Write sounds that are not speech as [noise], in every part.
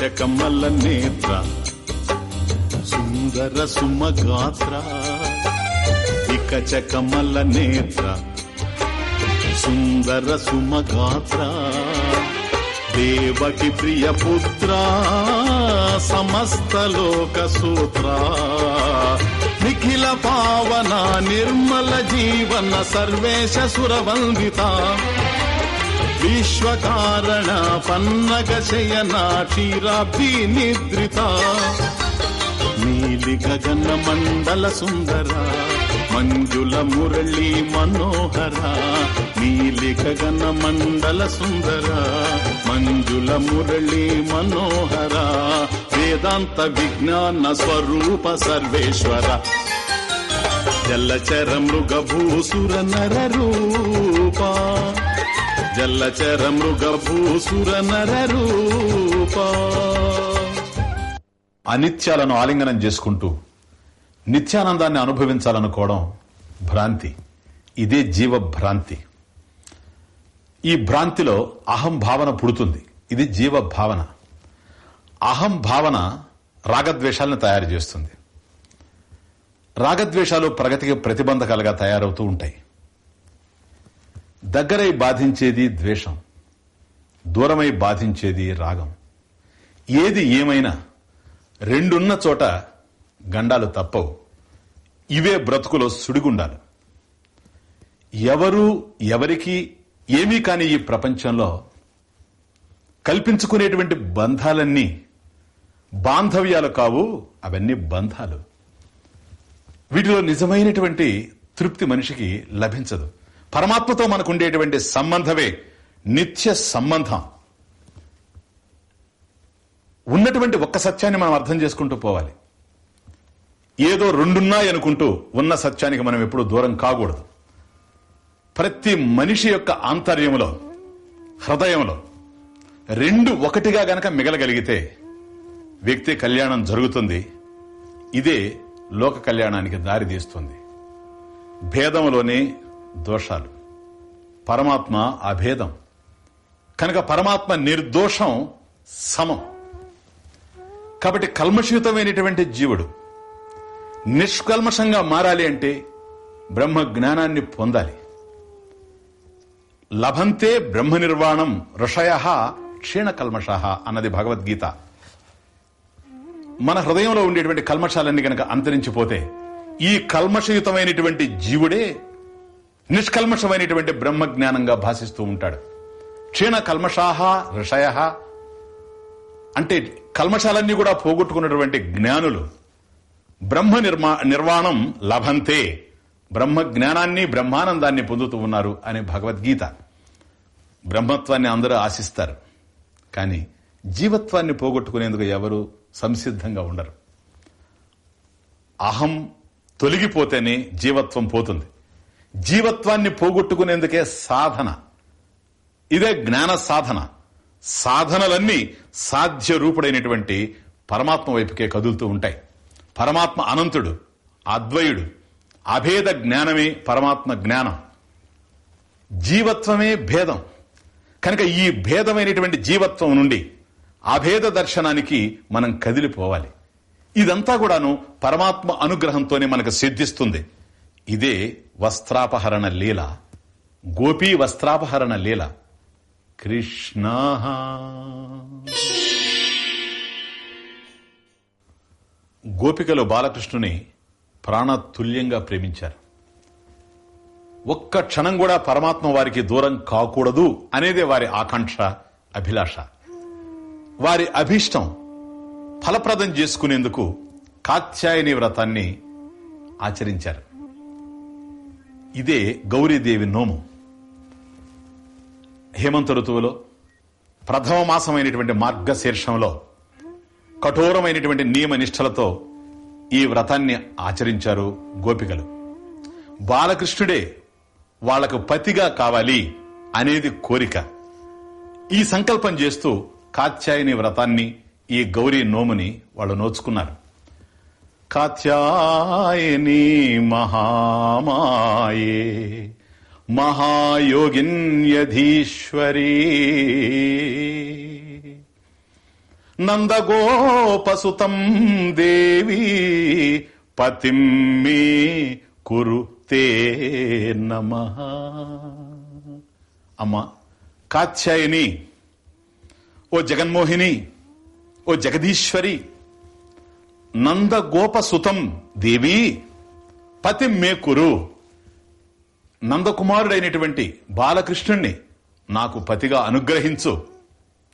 వికచకమల నేత్ర సుందర సుమగాత్ర ఇక చకమల నేత్ర సుందర సుమగాత్ర. దేవకి ప్రియ పుత్ర సమస్త లోక సూత్ర. నిఖిల పావన నిర్మల జీవన సర్వేశ సురవందిత. విశ్వకారణ పన్నగ శయన క్షీరాబ్ది నిద్రిత నీలి గగన మండల సుందర మంజుల మురళి మనోహర నీలి గగన మండల సుందర మంజుల మురళి మనోహర వేదాంత విజ్ఞాన స్వరూప సర్వేశ్వర జల్లచర మృగభూసుర నర రూప జల్లచర మృగభూసుర నరూప అనిత్యాలను ఆలింగనం చేసుకుంటూ నిత్యానందాన్ని అనుభవించాలనుకోవడం భ్రాంతి. ఇదే జీవ భ్రాంతి ఈ భ్రాంతిలో అహం భావన పుడుతుంది. ఇది జీవ భావన అహం భావన రాగద్వేషాలను తయారు చేస్తుంది. రాగద్వేషాలు ప్రగతికి ప్రతిబంధకాలుగా తయారవుతూ ఉంటాయి. దగ్గరై బాధించేది ద్వేషం దూరమై బాధించేది రాగం. ఏది ఏమైనా రెండున్న చోట గండాలు తప్పవు. ఇవే బ్రతుకులో సుడిగుండాలు. ఎవరు ఎవరికి ఏమీ కాని ఈ ప్రపంచంలో కల్పించుకునేటువంటి బంధాలన్నీ బాంధవ్యాలు కావు అవన్నీ బంధాలు. వీటిలో నిజమైనటువంటి తృప్తి మనిషికి లభించదు. పరమాత్మతో మనకు ఉండేటువంటి సంబంధమే నిత్య సంబంధం. ఉన్నటువంటి ఒక్క సత్యాన్ని మనం అర్థం చేసుకుంటూ పోవాలి. ఏదో రెండున్నాయి అనుకుంటూ ఉన్న సత్యానికి మనం ఎప్పుడు దూరం కాకూడదు. ప్రతి మనిషి యొక్క ఆంతర్యంలో హృదయంలో రెండు ఒకటిగా గనక మిగలగలిగితే వ్యక్తి కళ్యాణం జరుగుతుంది. ఇదే లోక కళ్యాణానికి దారి తీస్తుంది భేదంలోనే దోషాలు. పరమాత్మ అభేదం. కనుక పరమాత్మ నిర్దోషం సమం. కాబట్టి కల్మషయుతమైనటువంటి జీవుడు నిష్కల్మషంగా మారాలి అంటే బ్రహ్మ జ్ఞానాన్ని పొందాలి. లభంతే బ్రహ్మ నిర్వాణం ఋషయ క్షీణ కల్మష అన్నది భగవద్గీత. మన హృదయంలో ఉండేటువంటి కల్మషాలన్నీ గనక అంతరించిపోతే ఈ కల్మషయుతమైనటువంటి జీవుడే నిష్కల్మషమైనటువంటి బ్రహ్మ జ్ఞానంగా భాషిస్తూ ఉంటాడు. క్షీణ కల్మషాహ ఋషయ అంటే కల్మషాలన్నీ కూడా పోగొట్టుకున్నటువంటి జ్ఞానులు. బ్రహ్మ నిర్మా నిర్వాణం లభంతే. బ్రహ్మ జ్ఞానాన్ని బ్రహ్మానందాన్ని పొందుతూ ఉన్నారు అనే భగవద్గీత. బ్రహ్మత్వాన్ని అందరూ ఆశిస్తారు. కానీ జీవత్వాన్ని పోగొట్టుకునేందుకు ఎవరు సంసిద్ధంగా ఉండరు. అహం తొలగిపోతేనే జీవత్వం పోతుంది. జీవత్వాన్ని పోగొట్టుకునేందుకే సాధన. ఇదే జ్ఞాన సాధన. సాధనలన్నీ సాధ్య రూపుడైనటువంటి పరమాత్మ వైపుకే కదులుతూ ఉంటాయి. పరమాత్మ అనంతుడు అద్వయుడు అభేద జ్ఞానమే పరమాత్మ జ్ఞానం. జీవత్వమే భేదం. కనుక ఈ భేదమైనటువంటి జీవత్వం నుండి అభేద దర్శనానికి మనం కదిలిపోవాలి. ఇదంతా కూడాను పరమాత్మ అనుగ్రహంతోనే మనకు సిద్ధిస్తుంది. ఇదే వస్త్రాపహరణ లీల. గోపీ వస్త్రాపహరణ లీల. కృష్ణ గోపికలు బాలకృష్ణుని ప్రాణతుల్యంగా ప్రేమించారు. ఒక్క క్షణం కూడా పరమాత్మ వారికి దూరం కాకూడదు అనేదే వారి ఆకాంక్ష అభిలాష. వారి అభీష్టం ఫలప్రదం చేసుకునేందుకు కాత్యాయని వ్రతాన్ని ఆచరించారు. ఇదే గౌరీదేవి నోము. హేమంత ఋతువులో ప్రథమ మాసమైనటువంటి మార్గశీర్షంలో కఠోరమైనటువంటి నియమ నిష్ఠలతో ఈ వ్రతాన్ని ఆచరించారు గోపికలు. బాలకృష్ణుడే వాళ్ళకు పతిగా కావాలి అనేది కోరిక. ఈ సంకల్పం చేస్తూ కాత్యాయని వ్రతాన్ని ఈ గౌరీ నోముని వాళ్ళు నోచుకున్నారు. కాత్యాయని మహామాయే. మహాయోగిన్యధీశ్వరీ. నందగోపసుతం దేవి పతిం మే కురు తే నమ. అమ్మ కాత్యాయని ఓ జగన్మోహిని ఓ జగదీశ్వరి నందగోపసుతం దేవి పతి మేకురు నందకుమారుడైనటువంటి బాలకృష్ణుణ్ణి నాకు పతిగా అనుగ్రహించు.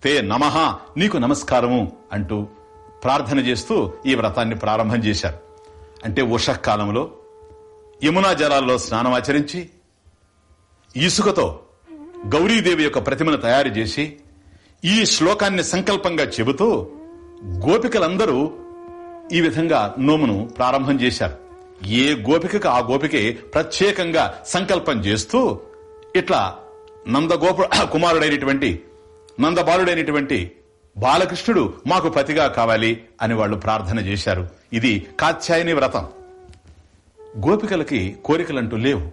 తే నమః నీకు నమస్కారము అంటూ ప్రార్థన చేస్తూ ఈ వ్రతాన్ని ప్రారంభం చేశారు. అంటే ఉషకాలంలో యమునా జలాల్లో స్నానం ఆచరించి ఇసుకతో గౌరీదేవి యొక్క ప్రతిమను తయారు చేసి ఈ శ్లోకాన్ని సంకల్పంగా చెబుతూ గోపికలందరూ ఈ విధంగా నోమును ప్రారంభం చేశారు. ఏ గోపికకు ఆ గోపికే ప్రత్యేకంగా సంకల్పం చేస్తూ ఇట్లా నందగోప [coughs] కుమారుడైనటువంటి నందబాలుడైనటువంటి బాలకృష్ణుడు మాకు పతిగా కావాలి అని వాళ్ళు ప్రార్థన చేశారు. ఇది కాత్యాయని వ్రతం. గోపికలకి కోరికలంటూ లేవు.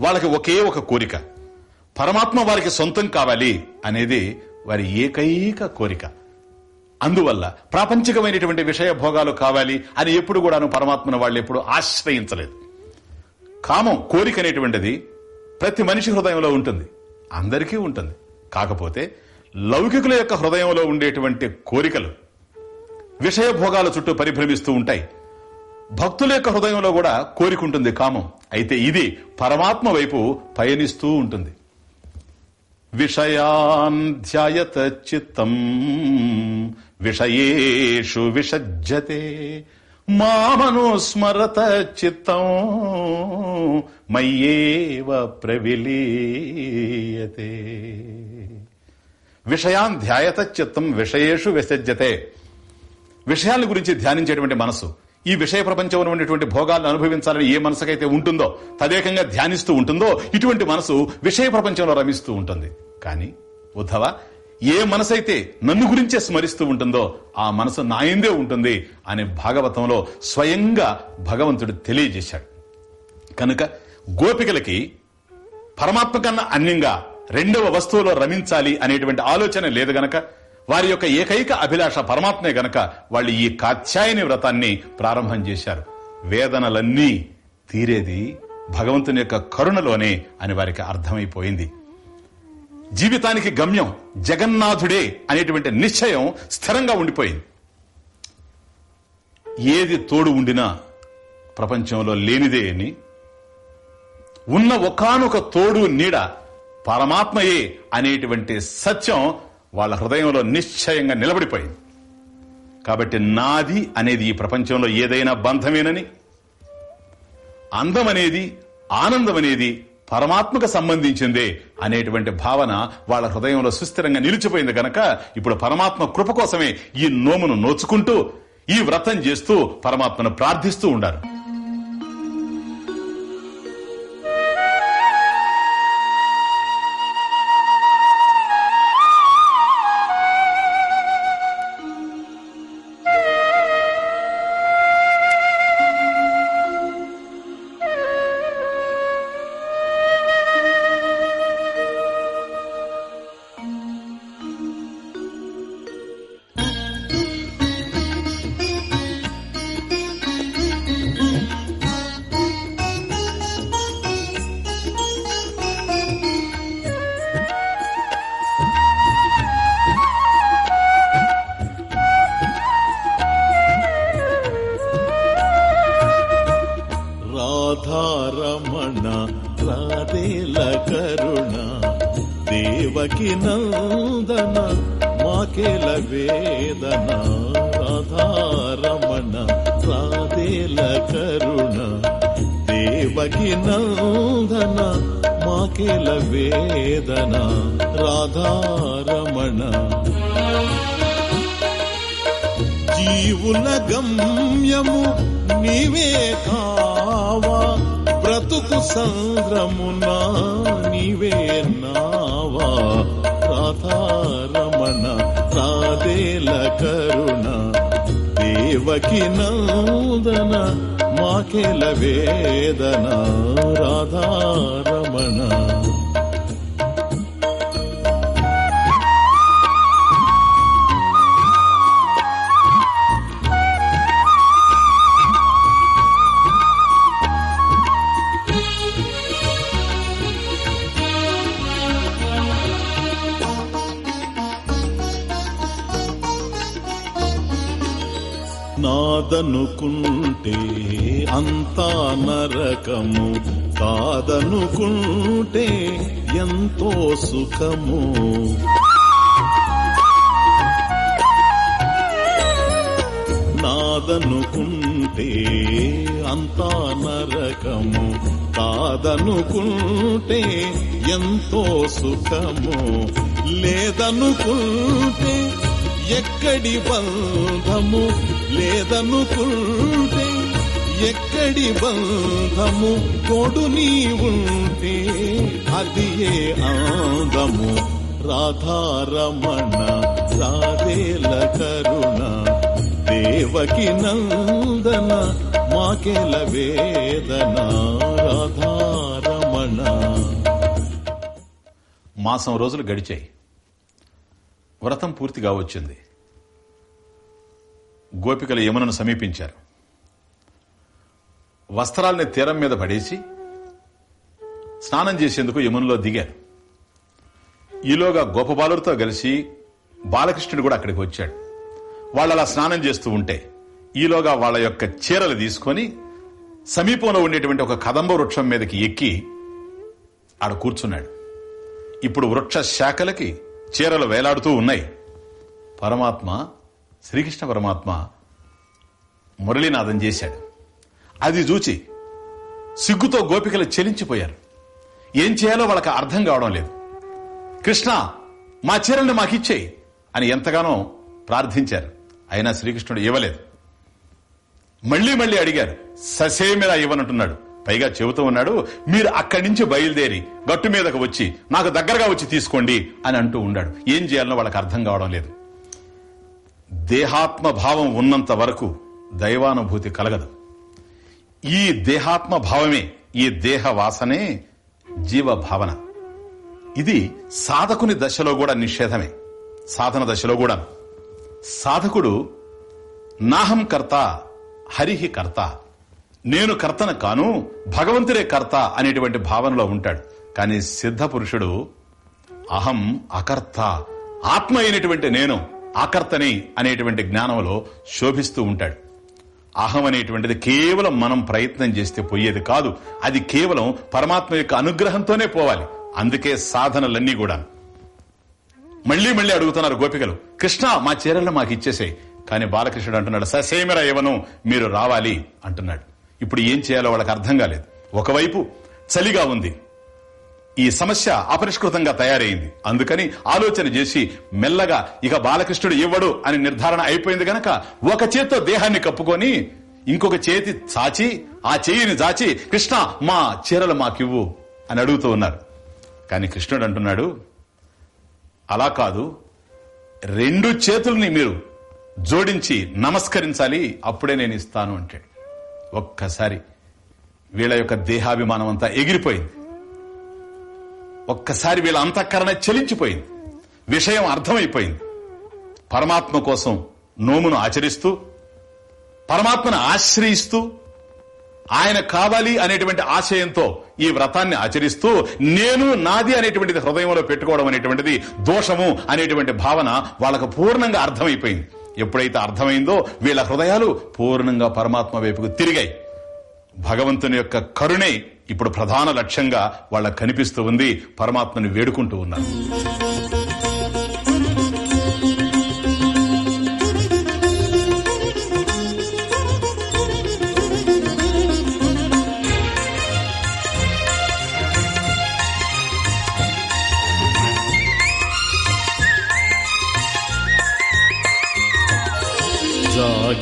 వాళ్ళకి ఒకే ఒక కోరిక. పరమాత్మ వారికి సొంతం కావాలి అనేది వారి ఏకైక కోరిక. అందువల్ల ప్రాపంచికమైనటువంటి విషయ భోగాలు కావాలి అని ఎప్పుడు కూడాను పరమాత్మను వాళ్ళు ఎప్పుడు ఆశ్రయించలేదు. కామం కోరిక అనేటువంటిది ప్రతి మనిషి హృదయంలో ఉంటుంది. అందరికీ ఉంటుంది. కాకపోతే లౌకికుల యొక్క హృదయంలో ఉండేటువంటి కోరికలు విషయ భోగాల చుట్టూ పరిభ్రమిస్తూ ఉంటాయి. భక్తుల యొక్క హృదయంలో కూడా కోరిక ఉంటుంది కామం. అయితే ఇది పరమాత్మ వైపు పయనిస్తూ ఉంటుంది. విషయాన్ ధ్యాయత చిత్తం విషయేషు విషజ్జతే మామనుస్మరత చిత్తం మయ్యేవ ప్రవిలీయతే. విషయాన్ ధ్యాయత చిత్తం విషయేషు విసజ్జతే. విషయాల గురించి ధ్యానించేటువంటి మనసు ఈ విషయ ప్రపంచంలో ఉన్నటువంటి భోగాలను అనుభవించాలని ఏ మనసుకైతే ఉంటుందో తదేకంగా ధ్యానిస్తూ ఉంటుందో ఇటువంటి మనసు విషయ ప్రపంచంలో రమిస్తూ ఉంటుంది. కానీ ఉద్ధవ ఏ మనసైతే నన్ను గురించే స్మరిస్తూ ఉంటుందో ఆ మనసు నాయందే ఉంటుంది అనే భాగవతంలో స్వయంగా భగవంతుడు తెలియజేశాడు. కనుక గోపికలకి పరమాత్మ కన్నా అన్యంగా రెండవ వస్తువులో రమించాలి అనేటువంటి ఆలోచన లేదు గనక వారి యొక్క ఏకైక అభిలాష పరమాత్మే గనక వాళ్ళు ఈ కాత్యాయని వ్రతాన్ని ప్రారంభం చేశారు. వేదనలన్నీ తీరేది భగవంతుని యొక్క కరుణలోనే అని వారికి అర్థమైపోయింది. జీవితానికి గమ్యం జగన్నాథుడే అనేటువంటి నిశ్చయం స్థిరంగా ఉండిపోయింది. ఏది తోడు ఉండినా ప్రపంచంలో లేనిదే అని. ఉన్న ఒకానొక తోడు నీడ పరమాత్మయే అనేటువంటి సత్యం వాళ్ళ హృదయంలో నిశ్చయంగా నిలబడిపోయింది. కాబట్టి నాది అనేది ఈ ప్రపంచంలో ఏదైనా బంధమేనని. అందం అనేది ఆనందం అనేది పరమాత్మకు సంబంధించిందే అనేటువంటి భావన వాళ్ళ హృదయంలో సుస్థిరంగా నిలిచిపోయింది గనక ఇప్పుడు పరమాత్మ కృప కోసమే ఈ నోమును నోచుకుంటూ ఈ వ్రతం చేస్తూ పరమాత్మను ప్రార్థిస్తూ ఉండారు. రాధారమణ రాధేల కరుణ దేవకి నందన మాకెల వేదన రాధారమణ కాదనుకుంటే అంతా నరకము. కాదనుకుంటే ఎంతో సుఖము. నాదనుకుంటే అంతా నరకము. కాదనుకుంటే ఎంతో సుఖము. లేదనుకుంటే ఎక్కడి బంధము లేదనుకుంటే ఎక్కడి బంధము తోడు నీ ఉంటే అది ఏ ఆందము రాధారమణ రాధేల కరుణ దేవకి నందన మాకెల వేదన. రాధారమణ. మాసం రోజులు గడిచాయి. వ్రతం పూర్తిగా వచ్చింది గోపికలు యమునను సమీపించారు. వస్త్రాల్ని తీరం మీద పడేసి స్నానం చేసేందుకు యమునలో దిగారు. ఈలోగా గోపబాలుడితో కలిసి బాలకృష్ణుడు కూడా అక్కడికి వచ్చాడు. వాళ్ళు అలా స్నానం చేస్తూ ఉంటే ఈలోగా వాళ్ళ యొక్క చీరలు తీసుకొని సమీపంలో ఉండేటువంటి ఒక కదంబ వృక్షం మీదకి ఎక్కి ఆడ కూర్చున్నాడు. ఇప్పుడు వృక్ష శాఖలకి చీరలు వేలాడుతూ ఉన్నాయి. పరమాత్మ శ్రీకృష్ణ పరమాత్మ మురళీనాథం చేశాడు. అది చూచి సిగ్గుతో గోపికలు చెలించిపోయారు. ఏం చేయాలో వాళ్ళకి అర్థం కావడం లేదు. కృష్ణ మా చీరల్ని మాకిచ్చేయి అని ఎంతగానో ప్రార్థించారు. అయినా శ్రీకృష్ణుడు ఇవ్వలేదు. మళ్ళీ మళ్ళీ అడిగారు ససేమిరా ఇవ్వనంటున్నాడు. పైగా చెబుతూ ఉన్నాడు మీరు అక్కడి నుంచి బయలుదేరి గట్టు మీదకు వచ్చి నాకు దగ్గరగా వచ్చి తీసుకోండి అని అంటూ ఉన్నాడు ఏం చేయాలో వాళ్ళకి అర్థం కావడం లేదు. దేహాత్మ భావం ఉన్నంత వరకు దైవానుభూతి కలగదు. ఈ దేహాత్మ భావమే ఈ దేహ వాసనే జీవ భావన ఇది సాధకుని దశలో కూడా నిషేధమే. సాధన దశలో కూడా సాధకుడు నాహం కర్త హరిహి కర్త. నేను కర్తన కాను భగవంతుడే కర్త అనేటువంటి భావనలో ఉంటాడు. కానీ సిద్ధ పురుషుడు అహం అకర్త ఆత్మ అయినటువంటి నేను ఆకర్తని అనేటువంటి జ్ఞానంలో శోభిస్తూ ఉంటాడు. అహం అనేటువంటిది కేవలం మనం ప్రయత్నం చేస్తే పోయేది కాదు. అది కేవలం పరమాత్మ యొక్క అనుగ్రహంతోనే పోవాలి. అందుకే సాధనలన్నీ కూడా మళ్ళీ మళ్ళీ అడుగుతున్నారు గోపికలు కృష్ణ మా చీరలను మాకు ఇచ్చేసాయి. కానీ బాలకృష్ణుడు అంటున్నాడు ససేమిర ఇవ్వను మీరు రావాలి అంటున్నాడు. ఇప్పుడు ఏం చేయాలో వాళ్ళకి అర్థం కాలేదు. ఒకవైపు చలిగా ఉంది. ఈ సమస్య అపరిష్కృతంగా తయారైంది. అందుకని ఆలోచన చేసి మెల్లగా ఇక బాలకృష్ణుడు ఇవ్వడు అని నిర్ధారణ అయిపోయింది గనక ఒక చేత్తో దేహాన్ని కప్పుకొని ఇంకొక చేతి చాచి ఆ చేయిని చాచి కృష్ణ మా చీరలు మాకివ్వు అని అడుగుతూ ఉన్నారు. కానీ కృష్ణుడు అంటున్నాడు అలా కాదు. రెండు చేతుల్ని మీరు జోడించి నమస్కరించాలి అప్పుడే నేను ఇస్తాను అంటే ఒక్కసారి వీళ్ళ యొక్క దేహాభిమానం అంతా ఎగిరిపోయింది. ఒక్కసారి వీళ్ళ అంతఃకరణ చెలించిపోయింది. విషయం అర్థమైపోయింది. పరమాత్మ కోసం నోమును ఆచరిస్తూ పరమాత్మను ఆశ్రయిస్తూ ఆయన కావాలి అనేటువంటి ఆశయంతో ఈ వ్రతాన్ని ఆచరిస్తూ నేను నాది అనేటువంటిది హృదయంలో పెట్టుకోవడం అనేటువంటిది దోషము అనేటువంటి భావన వాళ్ళకు పూర్ణంగా అర్థమైపోయింది. ఎప్పుడైతే అర్థమైందో వీళ్ళ హృదయాలు పూర్ణంగా పరమాత్మ వైపుకు తిరిగాయి. భగవంతుని యొక్క కరుణే ఇప్పుడు ప్రధాన లక్ష్యంగా వాళ్ళకు కనిపిస్తూ ఉంది పరమాత్మని వేడుకుంటూ ఉన్నారు.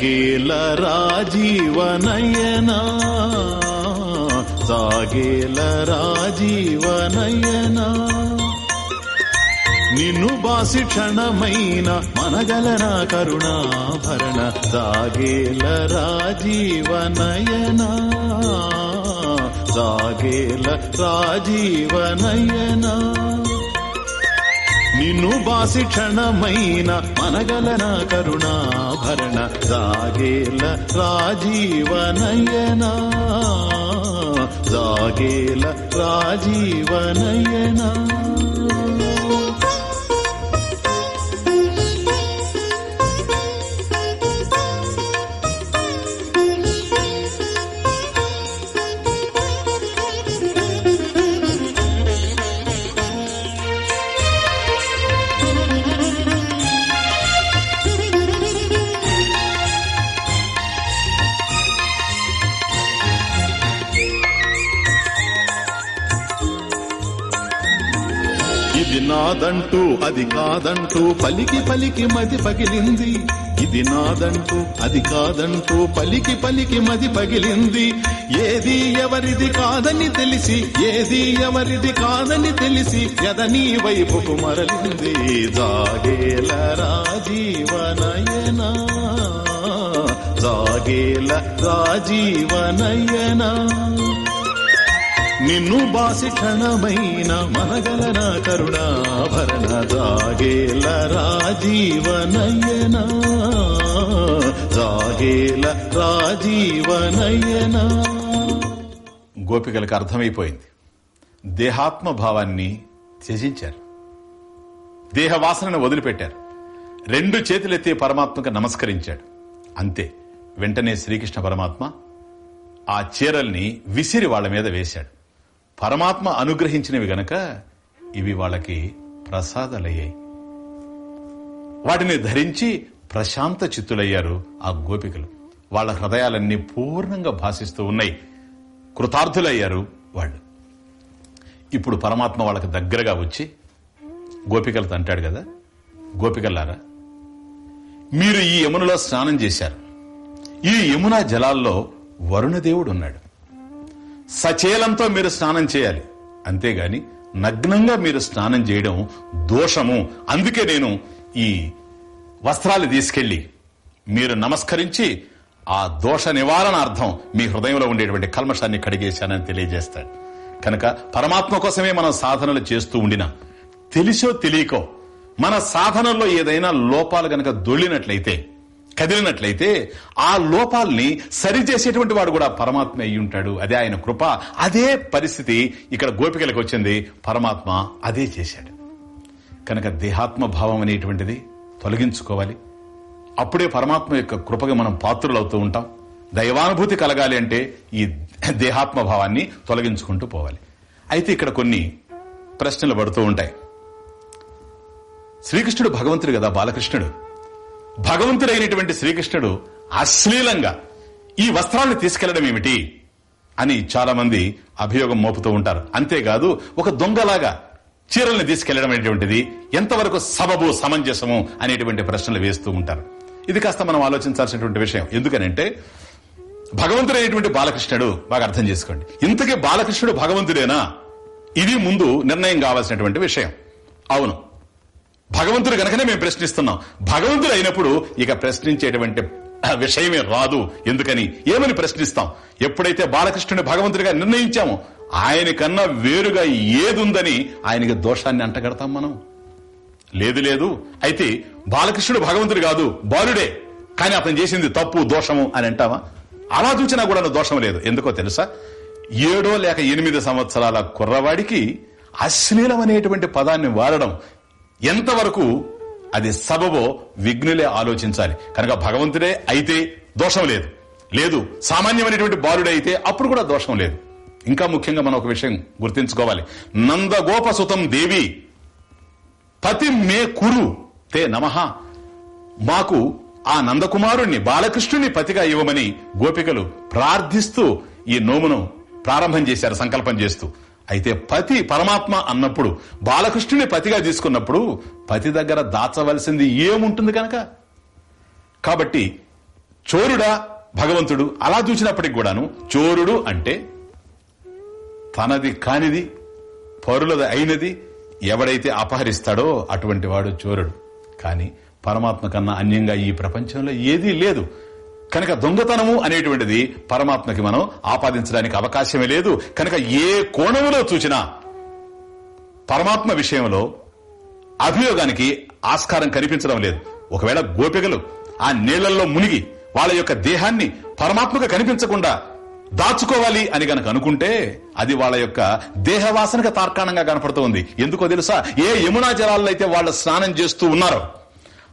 జాగేల రాజీవనయనా జాగేల రాజీవనయనా. నిన్ను బాసి క్షణమైన మనగలనా కరుణాభరణ జాగేల రాజీవనయనా సాగేల రాజీవనయనా. నిన్ను బాసి క్షణమైన మనగలన కరుణాభరణ జాగేల రాజీవనయనా. జాగేల రాజీవనయనా. నాదంటూ అది కాదంటూ పలికి పలికి మది పగిలింది. ఇది నాదంటూ అది కాదంటూ పలికి పలికి మది పగిలింది. ఏది ఎవరిది కాదని తెలిసి ఏది ఎవరిది కాదని తెలిసి ఎదనీ వైపుకు మరలింది. జాగేల రాజీవనయనా జాగేల రాజీవనయనా. నిన్ను బాసి క్షణమైన మనగలన కరుణాభరణ జాగేల రాజీవనయనా. జాగేల రాజీవనయనా. గోపికలకు అర్థమైపోయింది. దేహాత్మ భావాన్ని త్యజించారు. దేహవాసనను వదిలిపెట్టారు. రెండు చేతులెత్తి పరమాత్మకు నమస్కరించాడు. అంతే. వెంటనే శ్రీకృష్ణ పరమాత్మ ఆ చీరల్ని విసిరి వాళ్ళ మీద వేశాడు. పరమాత్మ అనుగ్రహించినవి గనక ఇవి వాళ్ళకి ప్రసాదాలయ్యాయి. వాటిని ధరించి ప్రశాంత చిత్తులయ్యారు ఆ గోపికలు. వాళ్ళ హృదయాలన్నీ పూర్ణంగా భాషిస్తూ ఉన్నాయి. కృతార్థులయ్యారు వాళ్ళు. ఇప్పుడు పరమాత్మ వాళ్ళకి దగ్గరగా వచ్చి గోపికలతో అంటాడు కదా గోపికల్లారా మీరు ఈ యమునలో స్నానం చేశారు. ఈ యమునా జలాల్లో వరుణదేవుడు ఉన్నాడు సచేలంతో మీరు స్నానం చేయాలి. అంతేగాని నగ్నంగా మీరు స్నానం చేయడం దోషము. అందుకే నేను ఈ వస్త్రాలు తీసుకెళ్ళి మీరు నమస్కరించి ఆ దోష నివారణార్థం మీ హృదయంలో ఉండేటువంటి కల్మషాన్ని కడిగేశానని తెలియజేస్తాడు కనుక పరమాత్మ కోసమే మనం సాధనలు చేస్తూ ఉండినా తెలిసో తెలియకో మన సాధనలో ఏదైనా లోపాలు గనక దొల్లినట్లయితే కదిలినట్లయితే ఆ లోపాల్ని సరిచేసేటువంటి వాడు కూడా పరమాత్మ అయి ఉంటాడు. అదే ఆయన కృప. అదే పరిస్థితి ఇక్కడ గోపికలకు వచ్చింది. పరమాత్మ అదే చేశాడు. కనుక దేహాత్మ భావం అనేటువంటిది తొలగించుకోవాలి. అప్పుడే పరమాత్మ యొక్క కృపగా మనం పాత్రులవుతూ ఉంటాం. దైవానుభూతి కలగాలి అంటే ఈ దేహాత్మ భావాన్ని తొలగించుకుంటూ పోవాలి. అయితే ఇక్కడ కొన్ని ప్రశ్నలు పడుతూ ఉంటాయి. శ్రీకృష్ణుడు భగవంతుడు కదా బాలకృష్ణుడు. భగవంతుడైనటువంటి శ్రీకృష్ణుడు అశ్లీలంగా ఈ వస్త్రాన్ని తీసుకెళ్ళడం ఏమిటి అని చాలా మంది అభియోగం మోపుతూ ఉంటారు. అంతేకాదు ఒక దొంగలాగా చీరల్ని తీసుకెళ్ళడం అనేటువంటిది ఎంతవరకు సబబు సమంజసము అనేటువంటి ప్రశ్నలు వేస్తూ ఉంటారు. ఇది కాస్త మనం ఆలోచించాల్సినటువంటి విషయం. ఎందుకనంటే భగవంతుడైనటువంటి బాలకృష్ణుడు బాగా అర్థం చేసుకోండి. ఇంతకీ బాలకృష్ణుడు భగవంతుడేనా? ఇది ముందు నిర్ణయం కావాల్సినటువంటి విషయం. అవును. భగవంతుడు గనకనే మేము ప్రశ్నిస్తున్నాం. భగవంతుడు అయినప్పుడు ఇక ప్రశ్నించేటువంటి విషయమే రాదు. ఎందుకని? ఏమని ప్రశ్నిస్తాం? ఎప్పుడైతే బాలకృష్ణుని భగవంతుడిగా నిర్ణయించామో ఆయన కన్నా వేరుగా ఏదుందని ఆయనకి దోషాన్ని అంటగడతాం మనం. లేదు లేదు. అయితే బాలకృష్ణుడు భగవంతుడు కాదు బాలుడే. కానీ అతను చేసింది తప్పు దోషము అని అంటావా? అలా చూసినా కూడా దోషం లేదు. ఎందుకో తెలుసా? ఏడో లేక ఎనిమిది సంవత్సరాల కుర్రవాడికి అశ్లీలం అనేటువంటి పదాన్ని వాడడం ఎంతవరకు అది సబబో విఘ్నులే ఆలోచించాలి. కనుక భగవంతుడే అయితే దోషం లేదు. లేదు సామాన్యమైనటువంటి బాలుడే అయితే అప్పుడు కూడా దోషం లేదు. ఇంకా ముఖ్యంగా మనం ఒక విషయం గుర్తించుకోవాలి. నందగోప సుతం దేవి పతి మే కురు తే నమః. మాకు ఆ నందకుమారుణ్ణి బాలకృష్ణుని పతిగా ఇవ్వమని గోపికలు ప్రార్థిస్తూ ఈ నోమును ప్రారంభం చేశారు సంకల్పం చేస్తూ. అయితే పతి పరమాత్మ అన్నప్పుడు బాలకృష్ణుని పతిగా తీసుకున్నప్పుడు పతి దగ్గర దాచవలసింది ఏముంటుంది కనుక? కాబట్టి చోరుడా భగవంతుడు అలా చూసినప్పటికి కూడాను చోరుడు అంటే తనది కానిది పరులది అయినది ఎవడైతే అపహరిస్తాడో అటువంటి వాడు చోరుడు. కానీ పరమాత్మ కన్నా అన్యంగా ఈ ప్రపంచంలో ఏదీ లేదు. కనుక దొంగతనము అనేటువంటిది పరమాత్మకి మనం ఆపాదించడానికి అవకాశమే లేదు. కనుక ఏ కోణములో చూచినా పరమాత్మ విషయంలో అభియోగానికి ఆస్కారం కనిపించడం లేదు. ఒకవేళ గోపికలు ఆ నీళ్ళలో మునిగి వాళ్ళ యొక్క దేహాన్ని పరమాత్మకు కనిపించకుండా దాచుకోవాలి అని గనక అనుకుంటే అది వాళ్ళ యొక్క దేహవాసనకు తార్కాణంగా కనపడుతుంది ఎందుకో తెలుసా? ఏ యమునా జలాల్లో అయితే వాళ్ళు స్నానం చేస్తూ ఉన్నారో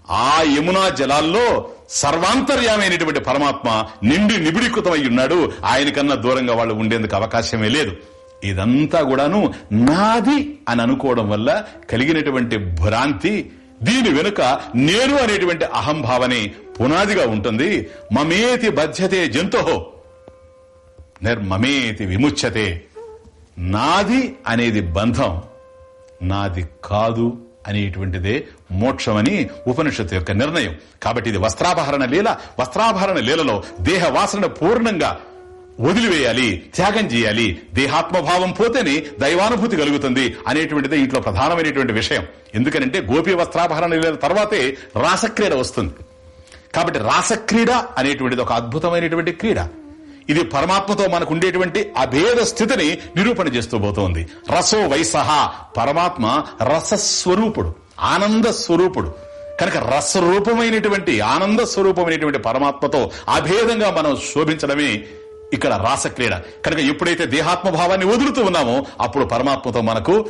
ఆ యమునా జలాల్లో సర్వాంతర్యామైనటువంటి పరమాత్మ నిండి నిబిడీకృతమై ఉన్నాడు. ఆయనకన్నా దూరంగా వాళ్ళు ఉండేందుకు అవకాశమే లేదు. ఇదంతా కూడాను నాది అని అనుకోవడం వల్ల కలిగినటువంటి భ్రాంతి దీని వెనుక నేను అనేటువంటి అహంభావనే పునాదిగా ఉంటుంది. మమేతి బధ్యతే జంతో నిర్మమేతి విముచ్యతే. నాది అనేది బంధం నాది కాదు అనేటువంటిదే మోక్షమని ఉపనిషత్తు యొక్క నిర్ణయం. కాబట్టి ఇది వస్త్రాభరణ లీల. వస్త్రాభరణ లీలలో దేహ వాసన పూర్ణంగా వదిలివేయాలి త్యాగం చేయాలి. దేహాత్మభావం పోతేనే దైవానుభూతి కలుగుతుంది అనేటువంటిది ఇంట్లో ప్రధానమైనటువంటి విషయం. ఎందుకనంటే గోపి వస్త్రాభరణ లీల తర్వాతే రాసక్రీడ వస్తుంది. కాబట్టి రాసక్రీడ అనేటువంటిది ఒక అద్భుతమైనటువంటి క్రీడ. ఇది పరమాత్మతో మనకు ఉండేటువంటి అభేద స్థితిని నిరూపణ చేస్తూ పోతోంది. రసో వైసహ. పరమాత్మ రసస్వరూపుడు. ఆనంద స్వరూపుడు. కనుక రసరూపమైనటువంటి ఆనంద స్వరూపమైనటువంటి పరమాత్మతో అభేదంగా మనం శోభించడమే ఇక్కడ రాసక్రీడ. కనుక ఎప్పుడైతే దేహాత్మభావాన్ని వదులుతూ ఉన్నామో అప్పుడు పరమాత్మతో మనకు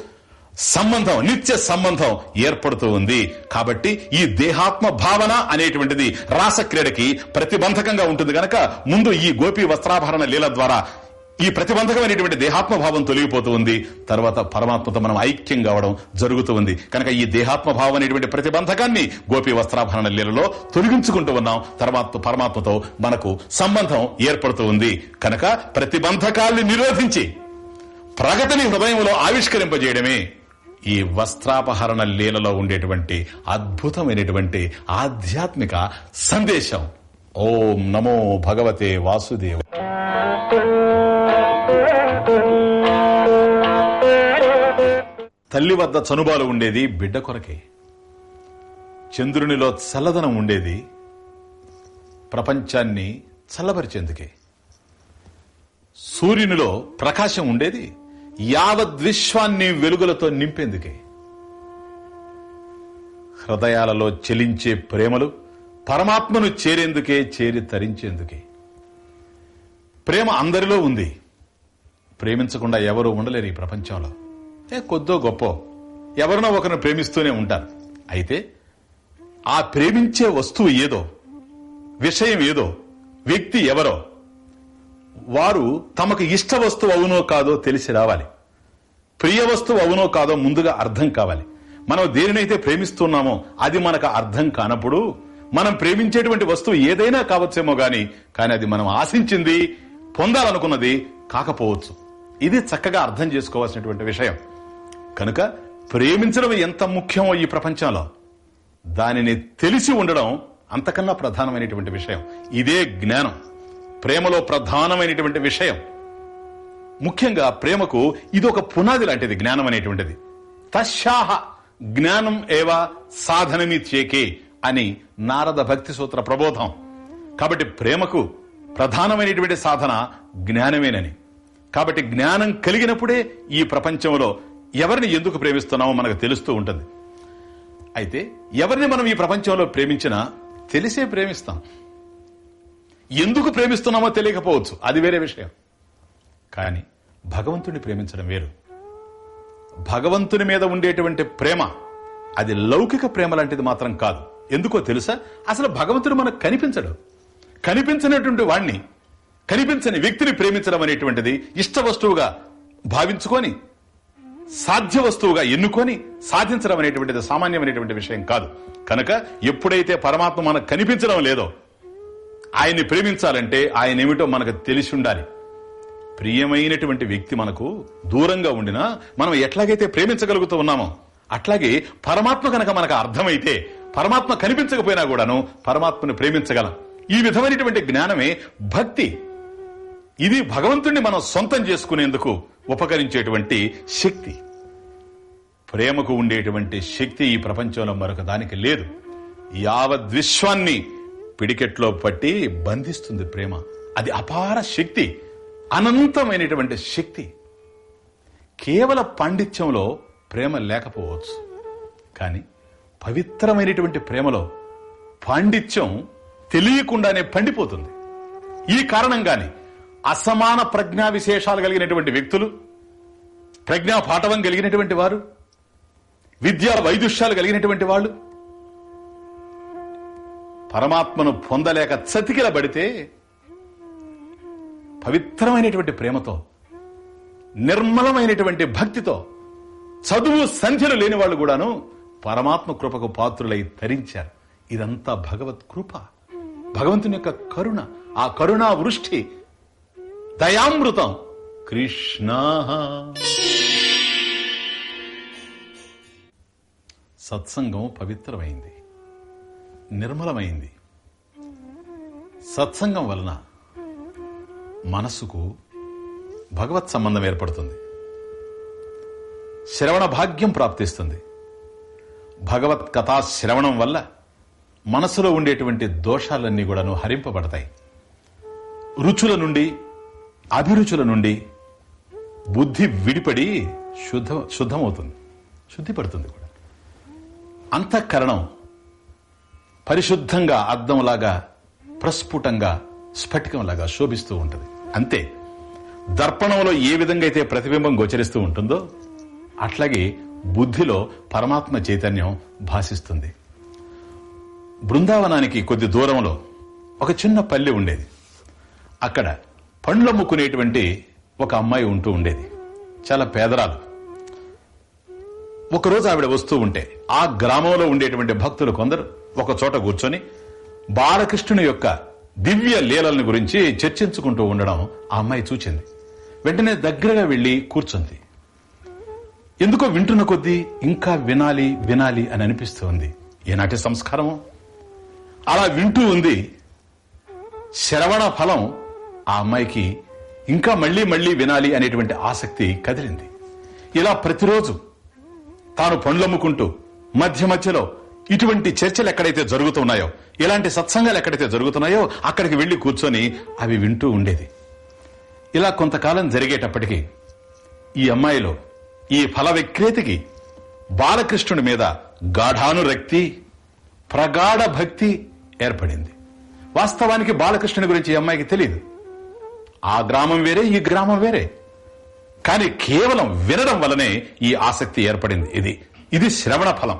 సంబంధం నిత్య సంబంధం ఏర్పడుతూ ఉంది. కాబట్టి ఈ దేహాత్మ భావన అనేటువంటిది రాసక్రీడకి ప్రతిబంధకంగా ఉంటుంది. గనక ముందు ఈ గోపి వస్త్రాభరణ లీల ద్వారా ఈ ప్రతిబంధకమైనటువంటి దేహాత్మభావం తొలగిపోతూ ఉంది. తర్వాత పరమాత్మతో మనం ఐక్యం కావడం జరుగుతూ ఉంది. కనుక ఈ దేహాత్మభావం అనేటువంటి ప్రతిబంధకాన్ని గోపి వస్త్రాభరణ లీలలో తొలగించుకుంటూ ఉన్నాం. తర్వాత పరమాత్మతో మనకు సంబంధం ఏర్పడుతూ ఉంది. కనుక ప్రతిబంధకాల్ని నిరోధించి ప్రగతిని హృదయంలో ఆవిష్కరింపజేయడమే ఈ వస్త్రాపహరణ లీలలో ఉండేటువంటి అద్భుతమైనటువంటి ఆధ్యాత్మిక సందేశం. ఓం నమో భగవతే వాసుదేవ తల్లి వద్ద చనుబాలు ఉండేది బిడ్డ కొరకే. చంద్రునిలో చల్లదనం ఉండేది ప్రపంచాన్ని చల్లబరిచేందుకే. సూర్యునిలో ప్రకాశం ఉండేది యావద్విశ్వాన్ని వెలుగులతో నింపేందుకే. హృదయాలలో చెలించే ప్రేమలు పరమాత్మను చేరేందుకే చేరి తరించేందుకే. ప్రేమ అందరిలో ఉంది. ప్రేమించకుండా ఎవరూ ఉండలేరు ఈ ప్రపంచంలో. కొద్దో గొప్ప. ఎవరినో ఒకరిని ప్రేమిస్తూనే ఉంటారు. అయితే ఆ ప్రేమించే వస్తువు ఏదో విషయం ఏదో వ్యక్తి ఎవరో వారు తమకు ఇష్ట వస్తువు అవునో కాదో తెలిసి రావాలి. ప్రియ వస్తువు అవునో కాదో ముందుగా అర్థం కావాలి. మనం దేనినైతే ప్రేమిస్తున్నామో అది మనకు అర్థం కానప్పుడు మనం ప్రేమించేటువంటి వస్తువు ఏదైనా కావచ్చేమో గాని కానీ అది మనం ఆశించింది పొందాలనుకున్నది కాకపోవచ్చు. ఇది చక్కగా అర్థం చేసుకోవాల్సినటువంటి విషయం. కనుక ప్రేమించడం ఎంత ముఖ్యమో ఈ ప్రపంచంలో. దానిని తెలిసి ఉండడం అంతకన్నా ప్రధానమైనటువంటి విషయం. ఇదే జ్ఞానం. ప్రేమలో ప్రధానమైనటువంటి విషయం. ముఖ్యంగా ప్రేమకు ఇది ఒక పునాది లాంటిది జ్ఞానం అనేటువంటిది. తశాహ జ్ఞానం ఏవా సాధనమి చేకే అని నారద భక్తి సూత్ర ప్రబోధం. కాబట్టి ప్రేమకు ప్రధానమైనటువంటి సాధన జ్ఞానమేనని. కాబట్టి జ్ఞానం కలిగినప్పుడే ఈ ప్రపంచంలో ఎవరిని ఎందుకు ప్రేమిస్తున్నామో మనకు తెలుస్తూ ఉంటుంది. అయితే ఎవరిని మనం ఈ ప్రపంచంలో ప్రేమించినా తెలిసే ప్రేమిస్తాం. ఎందుకు ప్రేమిస్తున్నామో తెలియకపోవచ్చు. అది వేరే విషయం. కానీ భగవంతుని ప్రేమించడం వేరు. భగవంతుని మీద ఉండేటువంటి ప్రేమ అది లౌకిక ప్రేమ లాంటిది మాత్రం కాదు. ఎందుకో తెలుసా? అసలు భగవంతుడు మనకు కనిపించడు. కనిపించినటువంటి వాణ్ణి కనిపించని వ్యక్తిని ప్రేమించడం అనేటువంటిది ఇష్ట వస్తువుగా భావించుకొని సాధ్య వస్తువుగా ఎన్నుకొని సాధించడం అనేటువంటిది సామాన్యమైనటువంటి విషయం కాదు. కనుక ఎప్పుడైతే పరమాత్మ మనకు కనిపించడం లేదో ఆయన్ని ప్రేమించాలంటే ఆయన ఏమిటో మనకు తెలిసి ఉండాలి. ప్రియమైనటువంటి వ్యక్తి మనకు దూరంగా ఉండినా మనం ఎట్లాగైతే ప్రేమించగలుగుతూ ఉన్నామో అట్లాగే పరమాత్మ కనుక మనకు అర్థమైతే పరమాత్మ కనిపించకపోయినా కూడాను పరమాత్మను ప్రేమించగలం. ఈ విధమైనటువంటి జ్ఞానమే భక్తి. ఇది భగవంతుణ్ణి మనం సొంతం చేసుకునేందుకు ఉపకరించేటువంటి శక్తి. ప్రేమకు ఉండేటువంటి శక్తి ఈ ప్రపంచంలో మరొక దానికి లేదు. యావద్విశ్వాన్ని పిడికెట్లో పట్టి బంధిస్తుంది ప్రేమ. అది అపార శక్తి. అనంతమైనటువంటి శక్తి. కేవల పాండిత్యంలో ప్రేమ లేకపోవచ్చు. కానీ పవిత్రమైనటువంటి ప్రేమలో పాండిత్యం తెలియకుండానే పండిపోతుంది. ఈ కారణంగానే అసమాన ప్రజ్ఞా విశేషాలు కలిగినటువంటి వ్యక్తులు ప్రజ్ఞా పాఠవం కలిగినటువంటి వారు విద్యా వైదుష్యాలు కలిగినటువంటి వాళ్ళు. పరమాత్మను పొందలేక చతికిలబడితే పవిత్రమైనటువంటి ప్రేమతో నిర్మలమైనటువంటి భక్తితో చదువు సంఖ్యలు లేని వాళ్ళు కూడాను పరమాత్మ కృపకు పాత్రులై తరించారు. ఇదంతా భగవత్ కృప భగవంతుని యొక్క కరుణ ఆ కరుణా వృష్టి దయామృతం. కృష్ణ. సత్సంగం పవిత్రమైంది. నిర్మలమైంది. సత్సంగం వలన మనసుకు భగవత్ సంబంధం ఏర్పడుతుంది. శ్రవణ భాగ్యం ప్రాప్తిస్తుంది. భగవత్ కథా శ్రవణం వల్ల మనసులో ఉండేటువంటి దోషాలన్నీ కూడాను హరింపబడతాయి. రుచుల నుండి అభిరుచుల నుండి బుద్ధి విడిపడి శుద్ధ శుద్ధమవుతుంది. శుద్ధిపడుతుంది కూడా. అంతఃకరణం పరిశుద్ధంగా అద్దంలాగా ప్రస్ఫుటంగా స్ఫటికంలాగా శోభిస్తూ ఉంటుంది. అంతే. దర్పణంలో ఏ విధంగా అయితే ప్రతిబింబం గోచరిస్తూ ఉంటుందో అట్లాగే బుద్ధిలో పరమాత్మ చైతన్యం భాషిస్తుంది బృందావనానికి కొద్ది దూరంలో ఒక చిన్న పల్లె ఉండేది. అక్కడ పండ్లు అమ్ముకునేటువంటి ఒక అమ్మాయి ఉంటూ ఉండేది. చాలా పేదరాలు. ఒకరోజు ఆవిడ వస్తూ ఉంటే ఆ గ్రామంలో ఉండేటువంటి భక్తులు కొందరు ఒక చోట కూర్చొని బాలకృష్ణుని యొక్క దివ్య లీలల్ని గురించి చర్చించుకుంటూ ఉండడం ఆ అమ్మాయి చూచింది. వెంటనే దగ్గరగా వెళ్ళి కూర్చుంది. ఎందుకో వింటున్న కొద్దీ ఇంకా వినాలి వినాలి అని అనిపిస్తుంది ఏనాటి సంస్కారము? అలా వింటూ ఉంది శ్రవణ ఫలం ఆ అమ్మాయికి ఇంకా మళ్ళీ మళ్ళీ వినాలి అనేటువంటి ఆసక్తి కదిలింది. ఇలా ప్రతిరోజు తాను పండ్లమ్ముకుంటూ మధ్య మధ్యలో ఇటువంటి చర్చలు ఎక్కడైతే జరుగుతున్నాయో ఇలాంటి సత్సంగాలు ఎక్కడైతే జరుగుతున్నాయో అక్కడికి వెళ్ళి కూర్చొని అవి వింటూ ఉండేది. ఇలా కొంతకాలం జరిగేటప్పటికీ ఈ అమ్మాయిలో ఈ ఫల విక్రేతకి బాలకృష్ణుడి మీద గాఢానురక్తి ప్రగాఢ భక్తి ఏర్పడింది. వాస్తవానికి బాలకృష్ణుని గురించి ఈ అమ్మాయికి తెలియదు ఆ గ్రామం వేరే ఈ గ్రామం వేరే. కానీ కేవలం వినడం వల్లనే ఈ ఆసక్తి ఏర్పడింది. ఇది ఇది శ్రవణ ఫలం.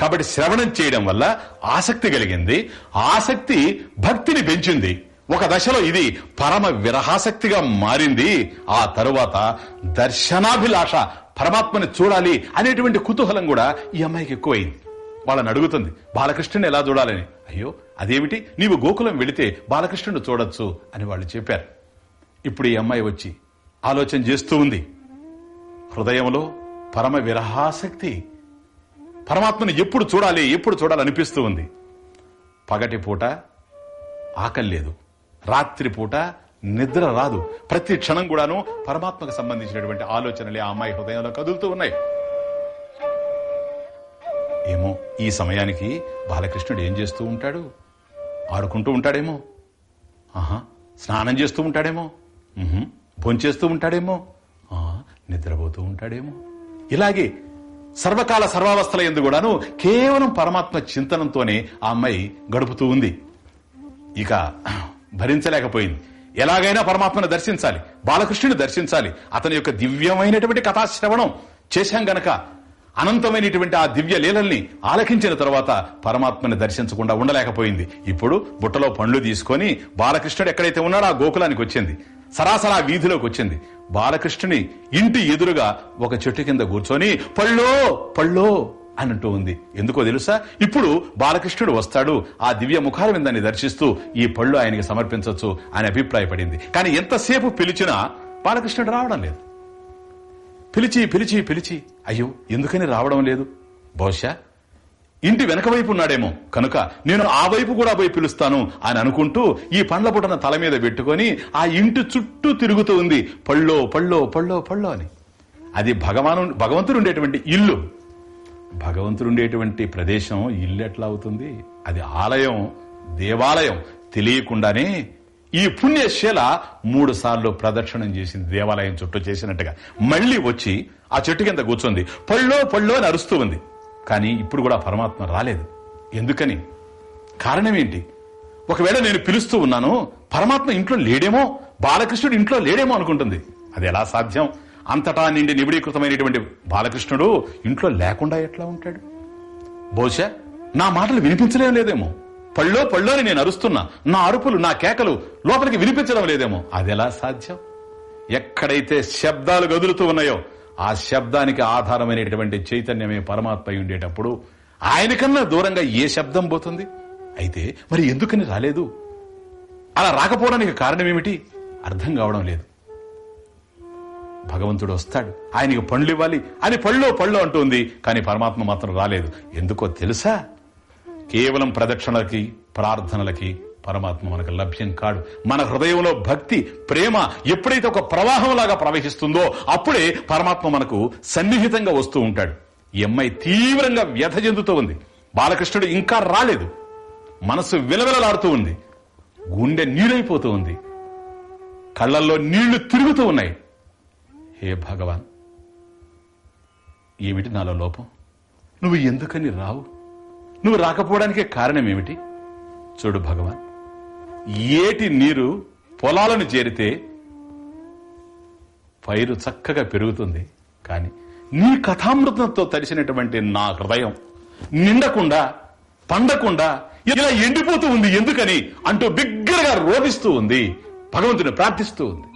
కాబట్టి శ్రవణం చేయడం వల్ల ఆసక్తి కలిగింది. ఆసక్తి భక్తిని పెంచింది. ఒక దశలో ఇది పరమ విరహాసక్తిగా మారింది. ఆ తరువాత దర్శనాభిలాష పరమాత్మని చూడాలి అనేటువంటి కుతూహలం కూడా ఈ అమ్మాయికి ఎక్కువైంది. వాళ్ళని అడుగుతుంది బాలకృష్ణుని ఎలా చూడాలని? అయ్యో అదేమిటి? నీవు గోకులం వెళితే బాలకృష్ణుని చూడొచ్చు అని వాళ్ళు చెప్పారు. ఇప్పుడు ఈ అమ్మాయి వచ్చి ఆలోచన చేస్తూ ఉంది. హృదయంలో పరమ విరహాసక్తి. పరమాత్మని ఎప్పుడు చూడాలి ఎప్పుడు చూడాలనిపిస్తూ ఉంది. పగటి పూట ఆకలి లేదు. రాత్రి పూట నిద్ర రాదు. ప్రతి క్షణం కూడాను పరమాత్మకు సంబంధించినటువంటి ఆలోచనలే ఆ అమ్మాయి హృదయంలో కదులుతూ ఉన్నాయి. ఏమో ఈ సమయానికి బాలకృష్ణుడు ఏం చేస్తూ ఉంటాడు? ఆడుకుంటూ ఉంటాడేమో. ఆహా స్నానం చేస్తూ ఉంటాడేమో. భోంచేస్తూ ఉంటాడేమో. నిద్రపోతూ ఉంటాడేమో. ఇలాగే సర్వకాల సర్వావస్థల ఎందు కూడాను కేవలం పరమాత్మ చింతనంతోనే ఆ అమ్మాయి గడుపుతూ ఉంది. ఇక భరించలేకపోయింది. ఎలాగైనా పరమాత్మను దర్శించాలి బాలకృష్ణుని దర్శించాలి. అతని యొక్క దివ్యమైనటువంటి కథాశ్రవణం చేశాం గనక అనంతమైనటువంటి ఆ దివ్య లీలల్ని ఆలకించిన తర్వాత పరమాత్మని దర్శించకుండా ఉండలేకపోయింది. ఇప్పుడు బుట్టలో పండ్లు తీసుకొని బాలకృష్ణుడు ఎక్కడైతే ఉన్నాడో ఆ గోకులానికి వచ్చింది. సరాసరా వీధిలోకి వచ్చింది. బాలకృష్ణుని ఇంటి ఎదురుగా ఒక చెట్టు కింద కూర్చొని పళ్ళో పళ్ళో అని అంటూ ఉంది. ఎందుకో తెలుసా? ఇప్పుడు బాలకృష్ణుడు వస్తాడు ఆ దివ్య ముఖాల విందాన్ని దర్శిస్తూ ఈ పళ్ళు ఆయనకి సమర్పించవచ్చు అని అభిప్రాయపడింది. కానీ ఎంతసేపు పిలిచినా బాలకృష్ణుడు రావడం లేదు. పిలిచి పిలిచి పిలిచి అయ్యో ఎందుకని రావడం లేదు? బహుశా ఇంటి వెనక వైపు ఉన్నాడేమో. కనుక నేను ఆ వైపు కూడా పోయి పిలుస్తాను అని అనుకుంటూ ఈ పండ్ల పుటన తల మీద పెట్టుకొని ఆ ఇంటి చుట్టూ తిరుగుతూ ఉంది. పళ్ళో పళ్ళో పళ్ళో పళ్ళో అని. అది భగవాను భగవంతుడు ఉండేటువంటి ఇల్లు. భగవంతుడు ఉండేటువంటి ప్రదేశం ఇల్లు ఎట్లా అవుతుంది? అది ఆలయం దేవాలయం. తెలియకుండానే ఈ పుణ్యశీల మూడు సార్లు ప్రదక్షిణం చేసింది దేవాలయం చుట్టూ చేసినట్టుగా. మళ్ళీ వచ్చి ఆ చెట్టు కింద కూర్చుంది. పళ్ళో పళ్ళో అని అరుస్తూ ఉంది. కానీ ఇప్పుడు కూడా పరమాత్మ రాలేదు. ఎందుకని? కారణం ఏంటి? ఒకవేళ నేను పిలుస్తూ ఉన్నాను పరమాత్మ ఇంట్లో లేడేమో బాలకృష్ణుడు ఇంట్లో లేడేమో అనుకుంటుంది. అది ఎలా సాధ్యం? అంతటా నిండి నిబిడీకృతమైనటువంటి బాలకృష్ణుడు ఇంట్లో లేకుండా ఎట్లా ఉంటాడు? బహుశా నా మాటలు వినిపించలేం లేదేమో. పళ్ళో పళ్ళోని నేను అరుస్తున్నా నా అరుపులు నా కేకలు లోపలికి వినిపించడం లేదేమో. అది ఎలా సాధ్యం? ఎక్కడైతే శబ్దాలు గదులుతూ ఉన్నాయో ఆ శబ్దానికి ఆధారమైనటువంటి చైతన్యమే పరమాత్మ ఉండేటప్పుడు ఆయనకన్నా దూరంగా ఏ శబ్దం పోతుంది? అయితే మరి ఎందుకని రాలేదు? అలా రాకపోవడానికి కారణం ఏమిటి అర్థం కావడం లేదు. భగవంతుడు వస్తాడు. ఆయనకి పండ్లు ఇవ్వాలి. అని పళ్ళో పళ్ళు అంటుంది కానీ పరమాత్మ మాత్రం రాలేదు. ఎందుకో తెలుసా? కేవలం ప్రదక్షిణలకి ప్రార్థనలకి పరమాత్మ మనకు లభ్యం కాడు. మన హృదయంలో భక్తి ప్రేమ ఎప్పుడైతే ఒక ప్రవాహంలాగా ప్రవహిస్తుందో అప్పుడే పరమాత్మ మనకు సన్నిహితంగా వస్తూ ఉంటాడు. ఈ అమ్మాయి తీవ్రంగా వ్యథ చెందుతూ ఉంది. బాలకృష్ణుడు ఇంకా రాలేదు. మనసు విలవిలలాడుతూ ఉంది. గుండె నీరైపోతూ ఉంది. కళ్ళల్లో నీళ్ళు తిరుగుతూ ఉన్నాయి. హే భగవాన్ ఏమిటి నాలో లోపం? నువ్వు ఎందుకని రావు? నువ్వు రాకపోవడానికే కారణం ఏమిటి చూడు భగవాన్ ఏటి నీరు పొలాలను చేరితే పైరు చక్కగా పెరుగుతుంది. కానీ నీ కథామృతంతో తడిసినటువంటి నా హృదయం నిండకుండా పండకుండా ఇలా ఎండిపోతూ ఉంది. ఎందుకని? అంటూ బిగ్గరగా రోధిస్తూ ఉంది. భగవంతుని ప్రార్థిస్తూ ఉంది.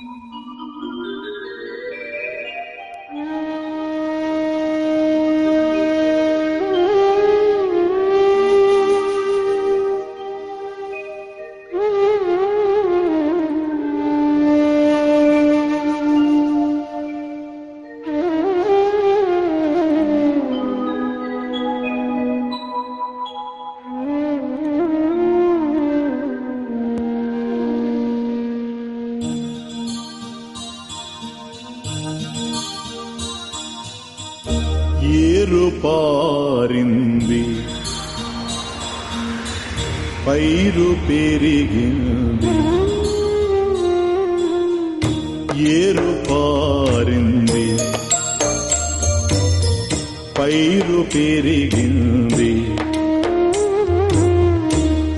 పైరు పెరిగింది.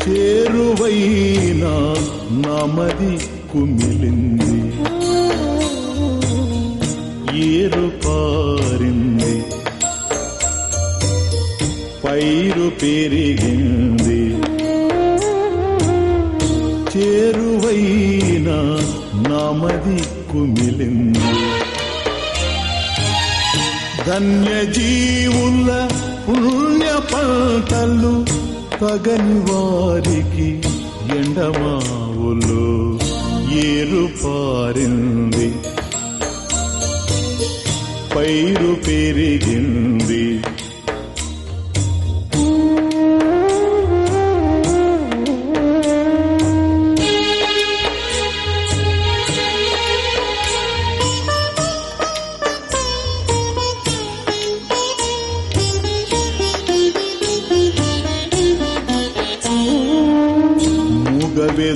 చేరువైనా నమది కుమిలింది. ఏరు పారింది. పైరు పెరిగింది. చేరువైనా నమది కుమిలింది. ధన్య జీవుల పుణ్య పంటలు తగని వారికి ఎండమావులు ఏరు పారింది పైరు పెరిగింది.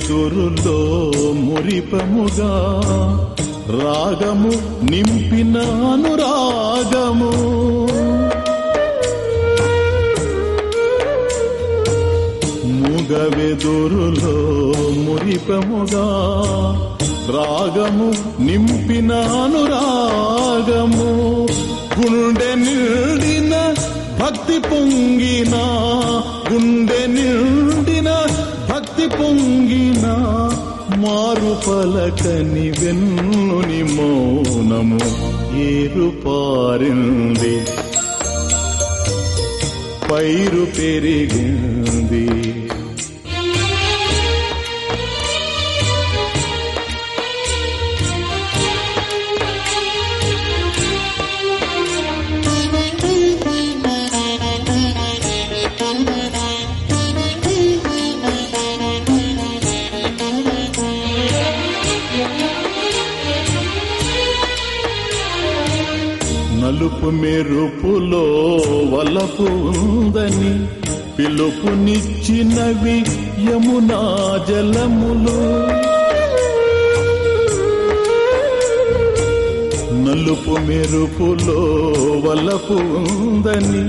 ముగవెదురులో మురిపముగా రాగము నింపిన అనురాగము. ముగవెదురులో మురిపముగా రాగము నింపిన అనురాగము. గుండె నిండిన భక్తి పొంగిన గుండె నిండిన భక్తి పొంగి మారు పలకని వెన్నుని మౌనము ఏరు పారింది. పైరు పెరిగింది నలుపు మెరుపులో వలపు ఉందని పిలుపునిచ్చినవి యమునా జలములు. నలుపు మెరుపులో వలపు ఉందని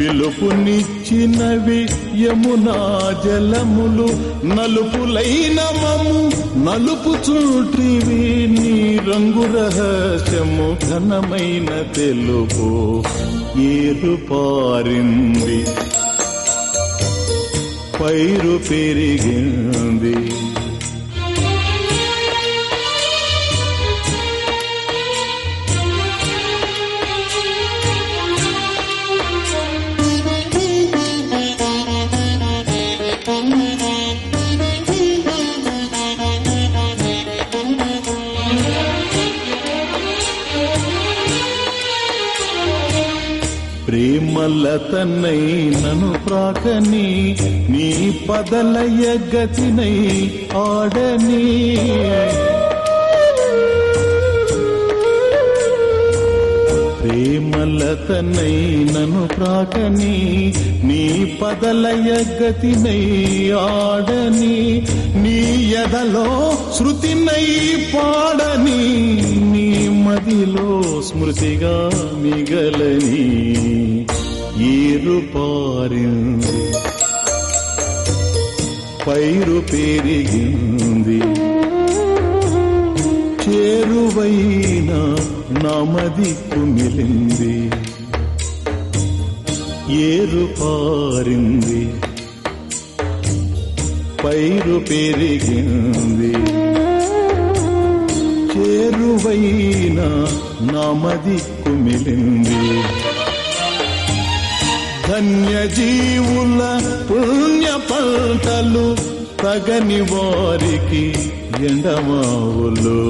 పిలుపునిచ్చినవి యమునా జలములు నలుపులైన మము నలుపు చూటివి నీ రంగు రహస్యము ఘనమైన తెలుపు ఏరు పారింది పైరు పెరిగింది. తన్నై నను ప్రాకని నీ పదలయ గతినై ఆడని. ప్రేమలతనై నను ప్రాకని నీ పదలయ గతినై ఆడని. నీ ఎదలో శృతినై పాడని నీ మదిలో స్మృతిగా మిగలని. ఏరు పారింది. పైరు పెరిగింది. చేరువైన నమది కుమిలింది ఏరు పారింది. పైరు పెరిగింది. చేరువైన నమది కుమిలింది ధన్యజీవుల పుణ్య పంటలు తగని వారికి ఎండమావులు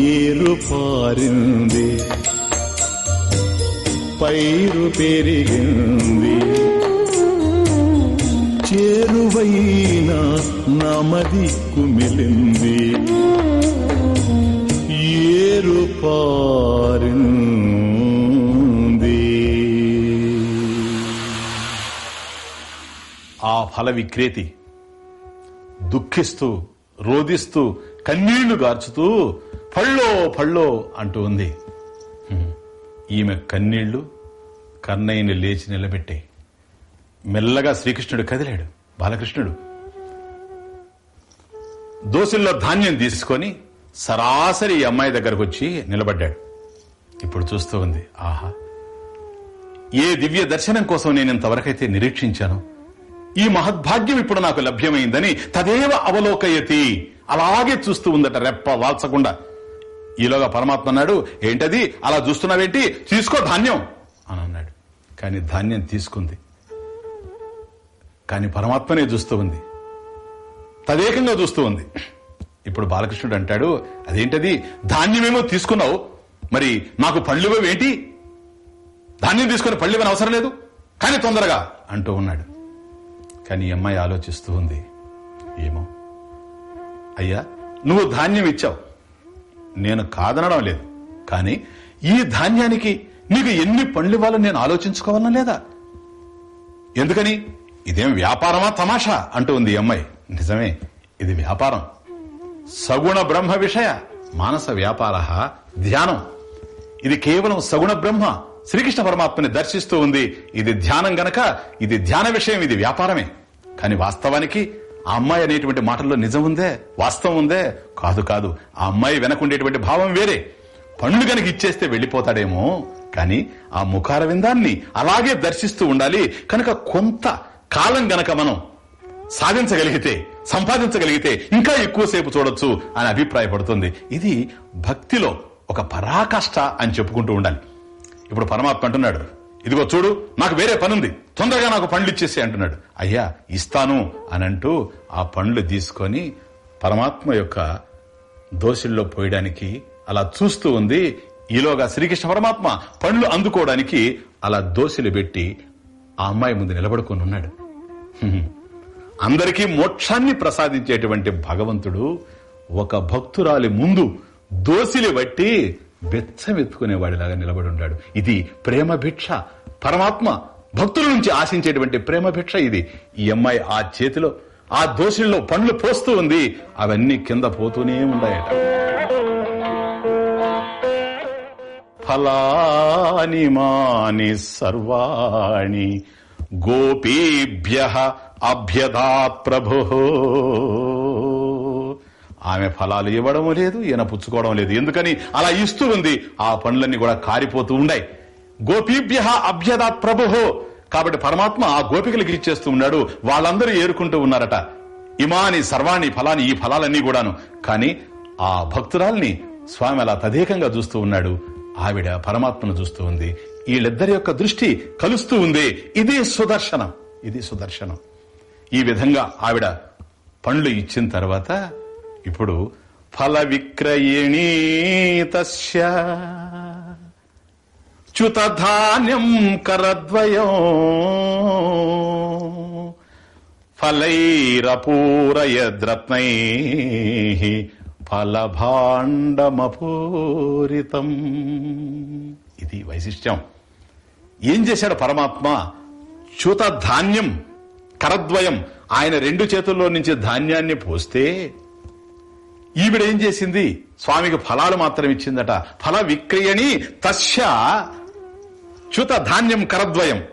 ఏరు పారింది పైరు పెరిగింది. చేరువైన నమది కుమిలింది. ఏరు పారింది ఆ ఫల విక్రేతి దుఃఖిస్తూ రోదిస్తూ కన్నీళ్ళు గార్చుతూ పళ్ళో పళ్ళో అంటూ ఉంది. ఈమె కన్నీళ్ళు కన్నయ్యని లేచి నిలబెట్టే. మెల్లగా శ్రీకృష్ణుడు కదిలాడు. బాలకృష్ణుడు దోసుల్లో ధాన్యం తీసుకొని సరాసరి అమ్మాయి దగ్గరకు వచ్చి నిలబడ్డాడు. ఇప్పుడు చూస్తూ ఉంది. ఆహా! ఏ దివ్య దర్శనం కోసం నేను ఇంతవరకైతే నిరీక్షించాను. ఈ మహద్భాగ్యం ఇప్పుడు నాకు లభ్యమైందని తదేవ అవలోకయతి. అలాగే చూస్తూ ఉందట రెప్ప వాల్చకుండా. ఈలోగా పరమాత్మ అన్నాడు ఏంటది? అలా చూస్తున్నావేంటి? తీసుకో ధాన్యం. అని అన్నాడు. కానీ ధాన్యం తీసుకుంది. కానీ పరమాత్మనే చూస్తూ ఉంది. తదేకంగా చూస్తూ ఉంది. ఇప్పుడు బాలకృష్ణుడు అంటాడు అదేంటది? ధాన్యమేమో తీసుకున్నావు. మరి నాకు పళ్ళువేంటి ధాన్యం తీసుకుని పళ్ళువని అవసరం లేదు. కానీ తొందరగా. అంటూ ఉన్నాడు. కానీ ఈ అమ్మాయి ఆలోచిస్తూ ఉంది. ఏమో? అయ్యా నువ్వు ధాన్యం ఇచ్చావు. నేను కాదనడం లేదు. కానీ ఈ ధాన్యానికి నీకు ఎన్ని పండ్లు ఇవ్వాలో నేను ఆలోచించుకోవాలనా లేదా? ఎందుకని? ఇదేం వ్యాపారమా తమాషా? అంటూ ఉంది ఈ అమ్మాయి. నిజమే ఇది వ్యాపారం. సగుణ బ్రహ్మ విషయ మానస వ్యాపార ధ్యానం. ఇది కేవలం సగుణ బ్రహ్మ శ్రీకృష్ణ పరమాత్మని దర్శిస్తూ ఉంది. ఇది ధ్యానం గనక ఇది ధ్యాన విషయం ఇది వ్యాపారమే. కానీ వాస్తవానికి ఆ అమ్మాయి అనేటువంటి మాటల్లో నిజం ఉందే వాస్తవం ఉందే? కాదు కాదు. ఆ అమ్మాయి వెనకుండేటువంటి భావం వేరే. పండ్లు గనక ఇచ్చేస్తే వెళ్ళిపోతాడేమో కానీ ఆ ముఖారవిందాన్ని అలాగే దర్శిస్తూ ఉండాలి. కనుక కొంత కాలం గనక మనం సాధించగలిగితే సంపాదించగలిగితే ఇంకా ఎక్కువసేపు చూడొచ్చు అని అభిప్రాయపడుతుంది. ఇది భక్తిలో ఒక పరాకాష్ట అని చెప్పుకుంటూ ఉండాలి. ఇప్పుడు పరమాత్మ అంటున్నాడు ఇదిగో చూడు నాకు వేరే పనుంది. తొందరగా నాకు పండ్లు ఇచ్చేసి అంటున్నాడు. అయ్యా ఇస్తాను అని అంటూ ఆ పండ్లు తీసుకొని పరమాత్మ యొక్క దోషుల్లో పోయడానికి అలా చూస్తూ ఉంది. ఈలోగా శ్రీకృష్ణ పరమాత్మ పండ్లు అందుకోవడానికి అలా దోశలు పెట్టి ఆ అమ్మాయి ముందు నిలబడుకొని ఉన్నాడు. అందరికీ మోక్షాన్ని ప్రసాదించేటువంటి భగవంతుడు ఒక భక్తురాలి ముందు దోసిలి బట్టి బెచ్చమెత్తుకునేవాడిలాగా నిలబడి ఉన్నాడు ఇది ప్రేమ భిక్ష పరమాత్మ భక్తుల నుంచి ఆశించేటువంటి ప్రేమ భిక్ష ఇది. ఈ అమ్మాయి ఆ చేతిలో ఆ దోషుల్లో పండ్లు పోస్తూ ఉంది. అవన్నీ కింద పోతూనే ఉన్నాయట ఫలాని మాని సర్వాణి గోపీభ్య అభ్యదా ప్రభో. ఆమె ఫలాలు ఇవ్వడం లేదు ఈయన పుచ్చుకోవడం లేదు. ఎందుకని? అలా ఇస్తూ ఉంది. ఆ పనులన్నీ కూడా కారిపోతూ ఉన్నాయి గోపీభ్య అభ్యదాత్ ప్రభుహో కాబట్టి పరమాత్మ ఆ గోపికలకు ఇచ్చేస్తూ ఉన్నాడు. వాళ్ళందరూ ఏరుకుంటూ ఉన్నారట. ఇమాని సర్వాణి ఫలాని ఈ ఫలాలన్నీ కూడాను. కానీ ఆ భక్తురాల్ని స్వామి అలా తదేకంగా చూస్తూ ఉన్నాడు. ఆవిడ పరమాత్మను చూస్తూ ఉంది. వీళ్ళిద్దరి యొక్క దృష్టి కలుస్తూ ఉంది. ఇది సుదర్శనం. ఇది సుదర్శనం. ఈ విధంగా ఆవిడ పండ్లు ఇచ్చిన తర్వాత ఇప్పుడు ఫల విక్రయిణీ తస్య. చ్యుతధాన్యం కరద్వయం. ఫలైరపూరయద్రత్నై ఫలభాండమపూరితం. ఇది వైశిష్ట్యం. ఏం చేశాడు పరమాత్మ? చ్యుత ధాన్యం కరద్వయం ఆయన రెండు చేతుల్లో నుంచి ధాన్యాన్ని పోస్తే ఈవిడ ఏం చేసింది? స్వామికి ఫలాలు మాత్రం ఇచ్చిందట. ఫల విక్రయని తస్య చ్యుత ధాన్యం కరద్వయం.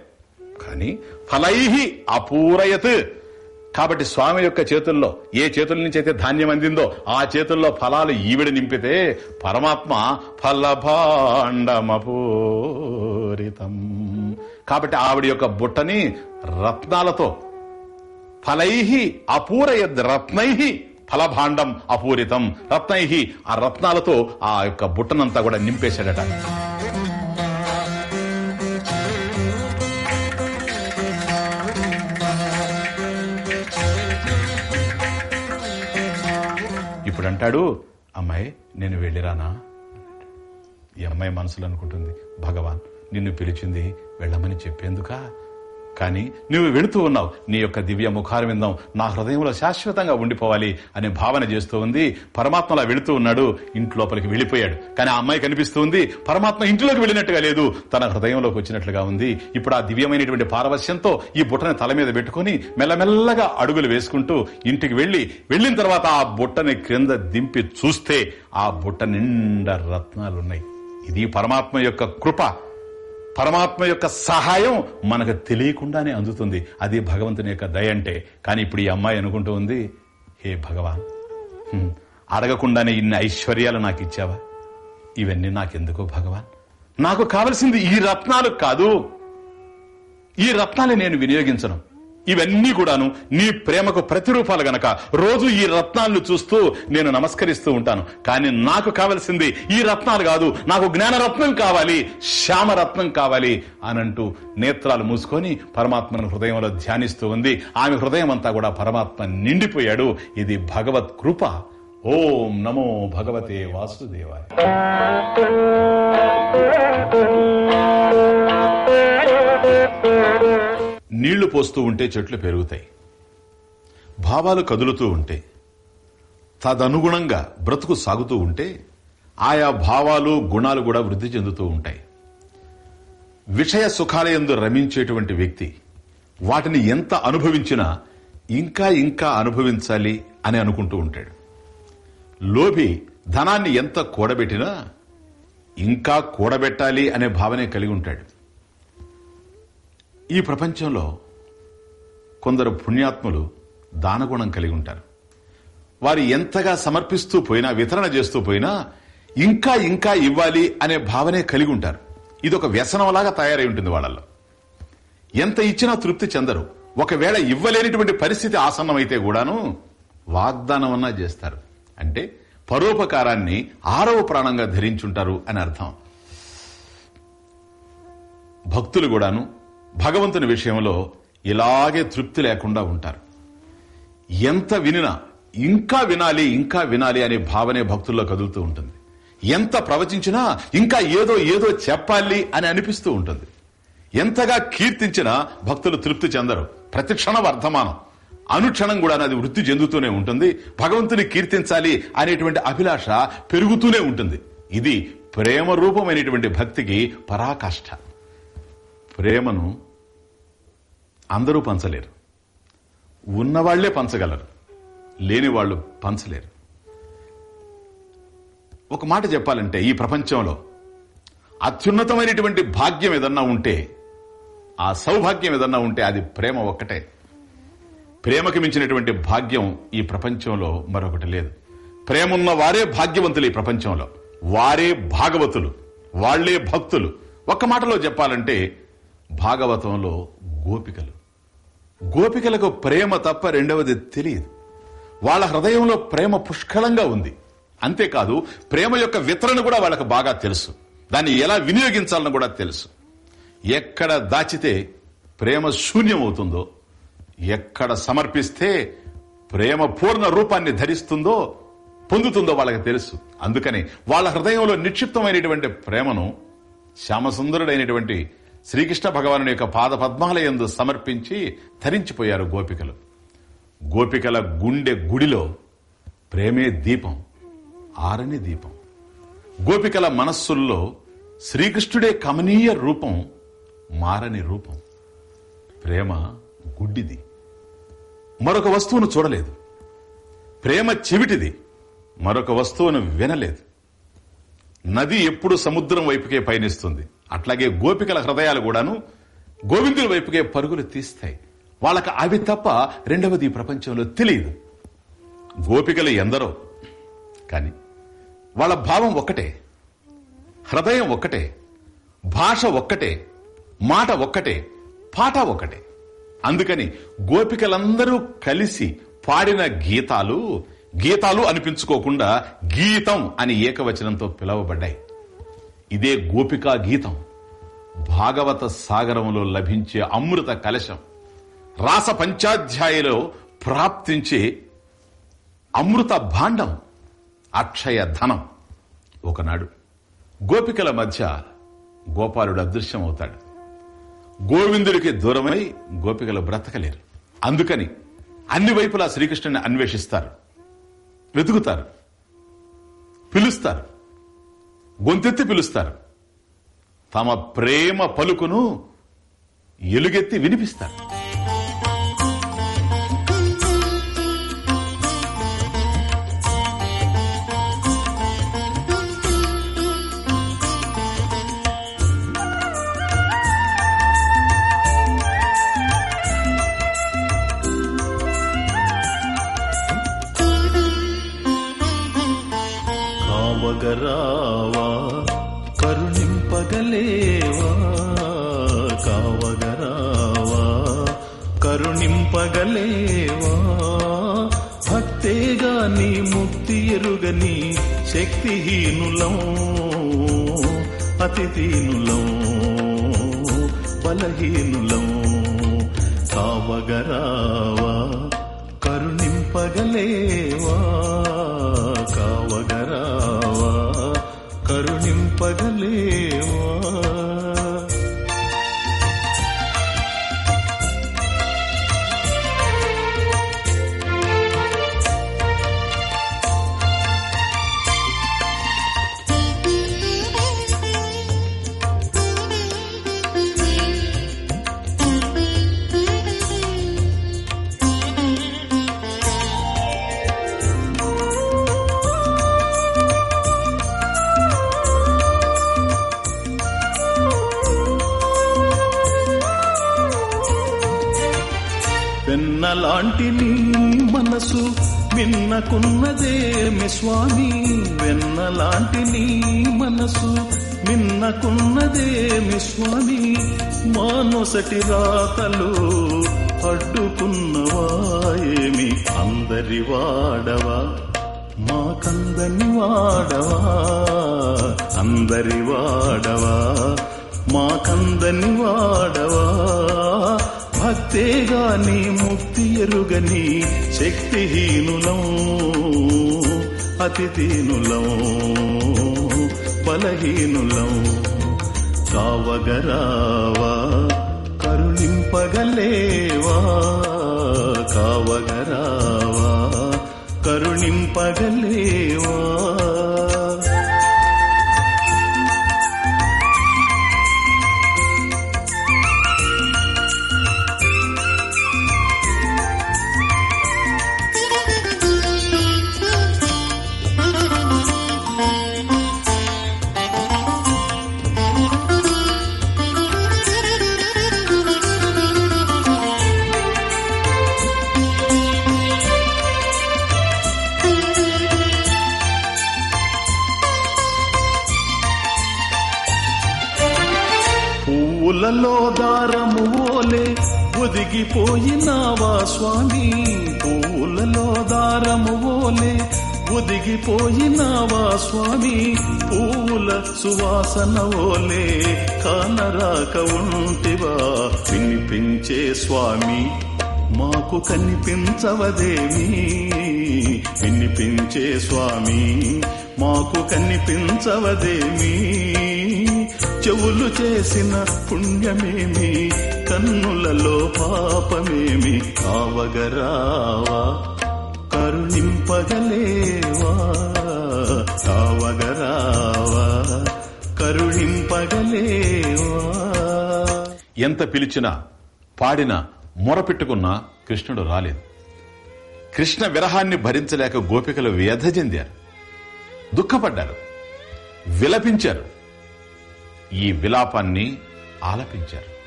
కానీ ఫలై అపూరయత్. కాబట్టి స్వామి యొక్క చేతుల్లో ఏ చేతుల నుంచి అయితే ధాన్యం అందిందో ఆ చేతుల్లో ఫలాలు ఈవిడ నింపితే పరమాత్మ ఫలభాండమపూరితం. కాబట్టి ఆవిడ యొక్క బుట్టని రత్నాలతో ఫలై అపూరయద్ రత్నై ఫలభాండం అపూరితం. రత్నై ఆ రత్నాలతో ఆ యొక్క బుట్టనంతా కూడా నింపేశాడట. ఇప్పుడు అంటాడు అమ్మాయి నేను వెళ్ళిరానా? ఈ అమ్మాయి మనసులో అనుకుంటుంది భగవాన్ నిన్ను పిలిచింది వెళ్ళమని చెప్పేందుకా? కానీ నువ్వు వెళుతూ ఉన్నావు. నీ యొక్క దివ్య ముఖారవిందం నా హృదయంలో శాశ్వతంగా ఉండిపోవాలి అనే భావన చేస్తూ ఉంది. పరమాత్మలా వెళుతూ ఉన్నాడు. ఇంట్లోపలికి వెళ్ళిపోయాడు. కానీ ఆ అమ్మాయి కనిపిస్తూ ఉంది పరమాత్మ ఇంట్లోకి వెళ్ళినట్టుగా లేదు. తన హృదయంలోకి వచ్చినట్లుగా ఉంది. ఇప్పుడు ఆ దివ్యమైనటువంటి పారవశ్యంతో ఈ బుట్టని తల మీద పెట్టుకుని మెల్లమెల్లగా అడుగులు వేసుకుంటూ ఇంటికి వెళ్ళి వెళ్ళిన తర్వాత ఆ బుట్టని క్రింద దింపి చూస్తే ఆ బుట్ట నిండా రత్నాలున్నాయి. ఇది పరమాత్మ యొక్క కృప. పరమాత్మ యొక్క సహాయం మనకు తెలియకుండానే అందుతుంది. అది భగవంతుని యొక్క దయ అంటే. కానీ ఇప్పుడు ఈ అమ్మాయి అనుకుంటూ ఉంది హే భగవాన్ అడగకుండానే ఇన్ని ఐశ్వర్యాలు నాకు ఇచ్చావా? ఇవన్నీ నాకెందుకు భగవాన్? నాకు కావలసింది ఈ రత్నాలు కాదు. ఈ రత్నాలు నేను వినియోగించను. ఇవన్నీ కూడాను నీ ప్రేమకు ప్రతిరూపాలు గనక రోజు ఈ రత్నాలను చూస్తూ నేను నమస్కరిస్తూ ఉంటాను. కానీ నాకు కావలసింది ఈ రత్నాలు కాదు. నాకు జ్ఞానరత్నం కావాలి. శ్యామరత్నం కావాలి అనంటూ నేత్రాలు మూసుకొని పరమాత్మను హృదయంలో ధ్యానిస్తూ ఉంది. ఆమె హృదయం అంతా కూడా పరమాత్మ నిండిపోయాడు. ఇది భగవత్ కృప. ఓం నమో భగవతే వాసుదేవాయ. నీళ్ళు పోస్తూ ఉంటే చెట్లు పెరుగుతాయి. భావాలు కదులుతూ ఉంటే తదనుగుణంగా బ్రతుకు సాగుతూ ఉంటే ఆయా భావాలు గుణాలు కూడా వృద్ధి చెందుతూ ఉంటాయి. విషయ సుఖాలయందు రమించేటువంటి వ్యక్తి వాటిని ఎంత అనుభవించినా ఇంకా ఇంకా అనుభవించాలి అని అనుకుంటూ ఉంటాడు. లోభి ధనాన్ని ఎంత కూడబెట్టినా ఇంకా కూడబెట్టాలి అనే భావనే కలిగి ఉంటాడు. ఈ ప్రపంచంలో కొందరు పుణ్యాత్ములు దానగుణం కలిగి ఉంటారు. వారు ఎంతగా సమర్పిస్తూ పోయినా వితరణ చేస్తూ పోయినా ఇంకా ఇంకా ఇవ్వాలి అనే భావనే కలిగి ఉంటారు. ఇది ఒక వ్యసనంలాగా తయారై ఉంటుంది వాళ్ళల్లో. ఎంత ఇచ్చినా తృప్తి చెందరు. ఒకవేళ ఇవ్వలేనిటువంటి పరిస్థితి ఆసన్నమైతే కూడాను వాగ్దానం అన్నా చేస్తారు. అంటే పరోపకారాన్ని ఆరవ ప్రాణంగా ధరించుంటారు అని అర్థం. భక్తులు కూడాను భగవంతుని విషయంలో ఇలాగే తృప్తి లేకుండా ఉంటారు. ఎంత వినినా ఇంకా వినాలి ఇంకా వినాలి అనే భావనే భక్తుల్లో కదులుతూ ఉంటుంది. ఎంత ప్రవచించినా ఇంకా ఏదో ఏదో చెప్పాలి అని అనిపిస్తూ ఉంటుంది. ఎంతగా కీర్తించినా భక్తులు తృప్తి చెందరు. ప్రతిక్షణ వర్ధమానం. అనుక్షణం కూడా అది వృద్ధి చెందుతూనే ఉంటుంది. భగవంతుని కీర్తించాలి అనేటువంటి అభిలాష పెరుగుతూనే ఉంటుంది. ఇది ప్రేమ రూపమైనటువంటి భక్తికి పరాకాష్ఠ ప్రేమను అందరూ పంచలేరు. ఉన్నవాళ్ళే పంచగలరు. లేని వాళ్ళు పంచలేరు. ఒక మాట చెప్పాలంటే ఈ ప్రపంచంలో అత్యున్నతమైనటువంటి భాగ్యం ఏదన్నా ఉంటే ఆ సౌభాగ్యం ఏదన్నా ఉంటే అది ప్రేమ ఒక్కటే. ప్రేమకి మించినటువంటి భాగ్యం ఈ ప్రపంచంలో మరొకటి లేదు. ప్రేమున్న వారే భాగ్యవంతులు ఈ ప్రపంచంలో. వారే భాగవతులు. వాళ్ళే భక్తులు. ఒక్క మాటలో చెప్పాలంటే భాగవతంలో గోపికలు. గోపికలకు ప్రేమ తప్ప రెండవది తెలియదు. వాళ్ళ హృదయంలో ప్రేమ పుష్కలంగా ఉంది. అంతేకాదు ప్రేమ యొక్క వితరణ కూడా వాళ్ళకు బాగా తెలుసు. దాన్ని ఎలా వినియోగించాలని కూడా తెలుసు. ఎక్కడ దాచితే ప్రేమ శూన్యమవుతుందో ఎక్కడ సమర్పిస్తే ప్రేమ పూర్ణ రూపాన్ని ధరిస్తుందో పొందుతుందో వాళ్ళకి తెలుసు. అందుకని వాళ్ళ హృదయంలో నిక్షిప్తమైనటువంటి ప్రేమను శ్యామసుందరుడైనటువంటి శ్రీకృష్ణ భగవాను యొక్క పాద పద్మాలయందు సమర్పించి ధరించిపోయారు గోపికలు. గోపికల గుండె గుడిలో ప్రేమే దీపం ఆరని దీపం. గోపికల మనస్సుల్లో శ్రీకృష్ణుడే కమనీయ రూపం మారని రూపం. ప్రేమ గుడ్డిది. మరొక వస్తువును చూడలేదు. ప్రేమ చెవిటిది. మరొక వస్తువును వినలేదు. నది ఎప్పుడు సముద్రం వైపుకే పయనిస్తుంది. అట్లాగే గోపికల హృదయాలు కూడాను గోవిందుల వైపుకే పరుగులు తీస్తాయి. వాళ్ళకి అవి తప్ప రెండవది ప్రపంచంలో తెలియదు. గోపికలు ఎందరో కానీ వాళ్ళ భావం ఒక్కటే హృదయం ఒక్కటే భాష ఒక్కటే మాట ఒక్కటే పాట ఒక్కటే. అందుకని గోపికలందరూ కలిసి పాడిన గీతాలు గీతాలు అనిపించుకోకుండా గీతం అని ఏకవచనంతో పిలువబడ్డాయి. ఇదే గోపికా గీతం. భాగవత సాగరంలో లభించే అమృత కలశం. రాస పంచాధ్యాయలో ప్రాప్తించే అమృత భాండం అక్షయ ధనం. ఒకనాడు గోపికల మధ్య గోపాలుడు అదృశ్యం అవుతాడు గోవిందుడికి దూరమై గోపికలు బ్రతకలేరు. అందుకని అన్ని వైపులా శ్రీకృష్ణుని అన్వేషిస్తారు. వెతుకుతారు. పిలుస్తారు. గొంతెత్తి పిలుస్తారు. తమ ప్రేమ పలుకును ఎలుగెత్తి వినిపిస్తారు. పగలేవా? భక్తేగా నీ ముక్తి ఎరుగని శక్తిహీనులం అతిథీనులం బలహీనులం. కావగరావా? కరుణింపగలేవా? మిన్నకున్నదేమి స్వామి వెన్నలాంటి నీ మనసు. మిన్నకున్నదేమి స్వామి మానొసటి రాతలు అడ్డుకున్నవాయేమి అందరి వాడవా? మాకందని వాడవా? అందరి వాడవా? మాకందని వాడవా? భక్తేగా ముక్తి ఎరుగని శక్తిహీనులం అతిథీనులం బలహీనులం. కావగరావా కరుణింపగలేవా? కావగరావా కరుణింపగలేవా? ఒదిగిపోయినావా స్వామి? పూలలో దారము ఓలే ఒదిగిపోయినావా స్వామి? పూల సువాసన ఓలే కానరాక ఉంటివా? వినిపించే స్వామి మాకు కనిపించవదేమి? వినిపించే స్వామి మాకు కనిపించవదేమి? చెవులు చేసిన పుణ్యమేమి? కన్నులలో పాపమేమి కావగరావా? కరుణింపగలేవా? కావగరావా? కరుణింపగలేవా? ఎంత పిలిచినా పాడినా మొరపెట్టుకున్నా కృష్ణుడు రాలేదు. కృష్ణ విరహాన్ని భరించలేక గోపికలు వ్యధ చెందారు. దుఃఖపడ్డారు. విలపించారు. ఈ విలాపాన్ని ఆలపించారు.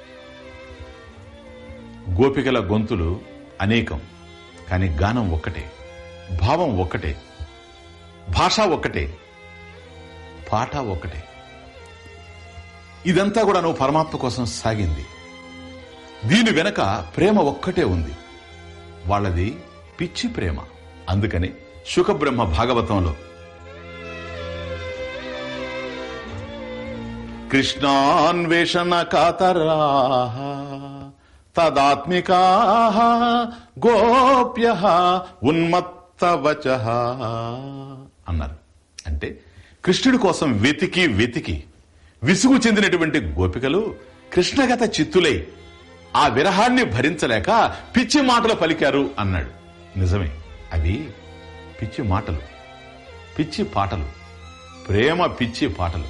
గోపికల గొంతులు అనేకం కాని గానం ఒక్కటే భావం ఒక్కటే భాష ఒక్కటే పాట ఒక్కటే. ఇదంతా కూడా నువ్వు పరమాత్మ కోసం సాగింది. దీని వెనక ప్రేమ ఒక్కటే ఉంది. వాళ్ళది పిచ్చి ప్రేమ. అందుకని సుఖబ్రహ్మ భాగవతంలో కృష్ణాన్వేషణ కాతరా తదాత్మికా గోప్య ఉన్మత్తవచ అన్నారు. అంటే కృష్ణుడి కోసం వెతికి వెతికి విసుగు చెందినటువంటి గోపికలు కృష్ణగత చిత్తులై ఆ విరహాన్ని భరించలేక పిచ్చి మాటలు పలికారు అన్నాడు. నిజమే అవి పిచ్చి మాటలు పిచ్చి పాటలు ప్రేమ పిచ్చి పాటలు.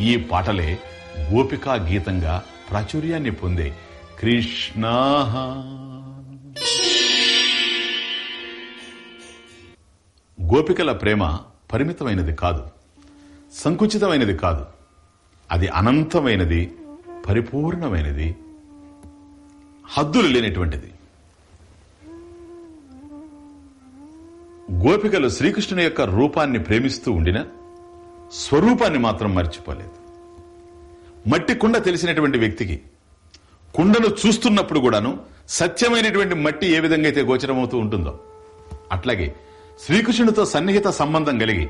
ఈ పాటలే గోపికా గీతంగా ప్రాచుర్యాన్ని పొందే కృష్ణ గోపికల ప్రేమ పరిమితమైనది కాదు. సంకుచితమైనది కాదు. అది అనంతమైనది పరిపూర్ణమైనది హద్దులు లేనటువంటిది. గోపికలు శ్రీకృష్ణుని యొక్క రూపాన్ని ప్రేమిస్తూ ఉండిన స్వరూపాన్ని మాత్రం మర్చిపోలేదు. మట్టి కుండ తెలిసినటువంటి వ్యక్తికి కుండను చూస్తున్నప్పుడు కూడాను సత్యమైనటువంటి మట్టి ఏ విధంగా అయితే గోచరమవుతూ ఉంటుందో అట్లాగే శ్రీకృష్ణునితో సన్నిహిత సంబంధం కలిగి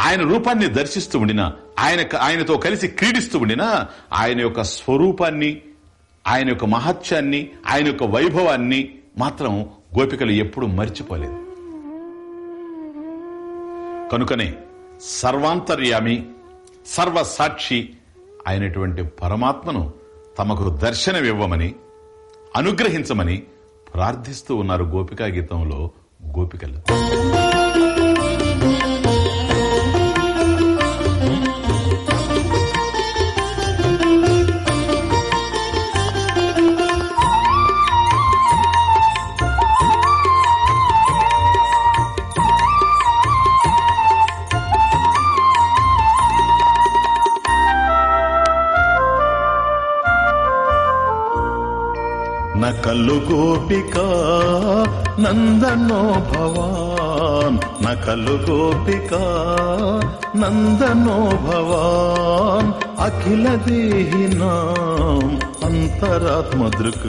ఆయన రూపాన్ని దర్శిస్తూ ఉండినా ఆయన ఆయనతో కలిసి క్రీడిస్తూ ఉండినా ఆయన యొక్క స్వరూపాన్ని ఆయన యొక్క మహత్యాన్ని ఆయన యొక్క వైభవాన్ని మాత్రం గోపికలు ఎప్పుడు మర్చిపోలేదు. కనుకనే సర్వాంతర్యామి సర్వసాక్షి అయినటువంటి పరమాత్మను తమకు దర్శనమివ్వమని అనుగ్రహించమని ప్రార్థిస్తూ ఉన్నారు గోపికా గీతంలో గోపికలు. నకలు గోపిక నందనో భవాన్. నకలు గోపిక నందనో భవాన్. అఖిల దేహినాం అంతరాత్మదృక్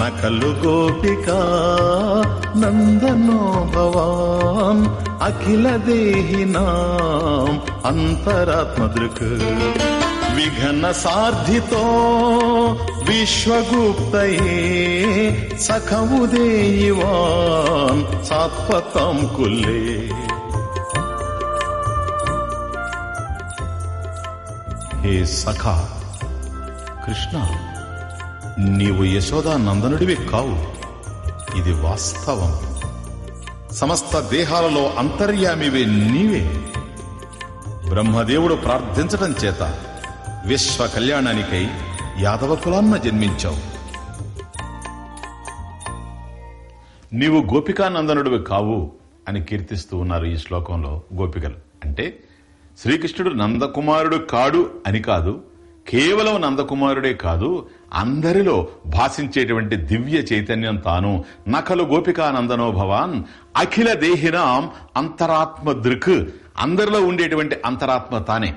నకలు గోపిక నందనో భవాన్. అఖిల దేహినాం అంతరాత్మదృక్ విఘన సార్థితో విశ్వగుప్తయే సఖముదేయివాన్ సాత్పతం కుల్లే. హే సఖ కృష్ణ నీవు యశోదా నందనుడివి కావు. ఇది వాస్తవం. సమస్త దేహాలలో అంతర్యామివే నీవే. బ్రహ్మదేవుడు ప్రార్థించటం చేత విశ్వ కళ్యాణానికై యాదవ కులాన్న జన్మించావు. నీవు గోపికానందనుడివి కావు అని కీర్తిస్తూ ఉన్నారు ఈ శ్లోకంలో గోపికలు. అంటే శ్రీకృష్ణుడు నందకుమారుడు కాడు అని కాదు కేవలం నందకుమారుడే కాదు అందరిలో భాషించేటువంటి దివ్య చైతన్యం తాను. నకలు గోపికానందనో భవాన్ అఖిల దేహినాం అంతరాత్మ దృక్ అందరిలో ఉండేటువంటి అంతరాత్మ తానే.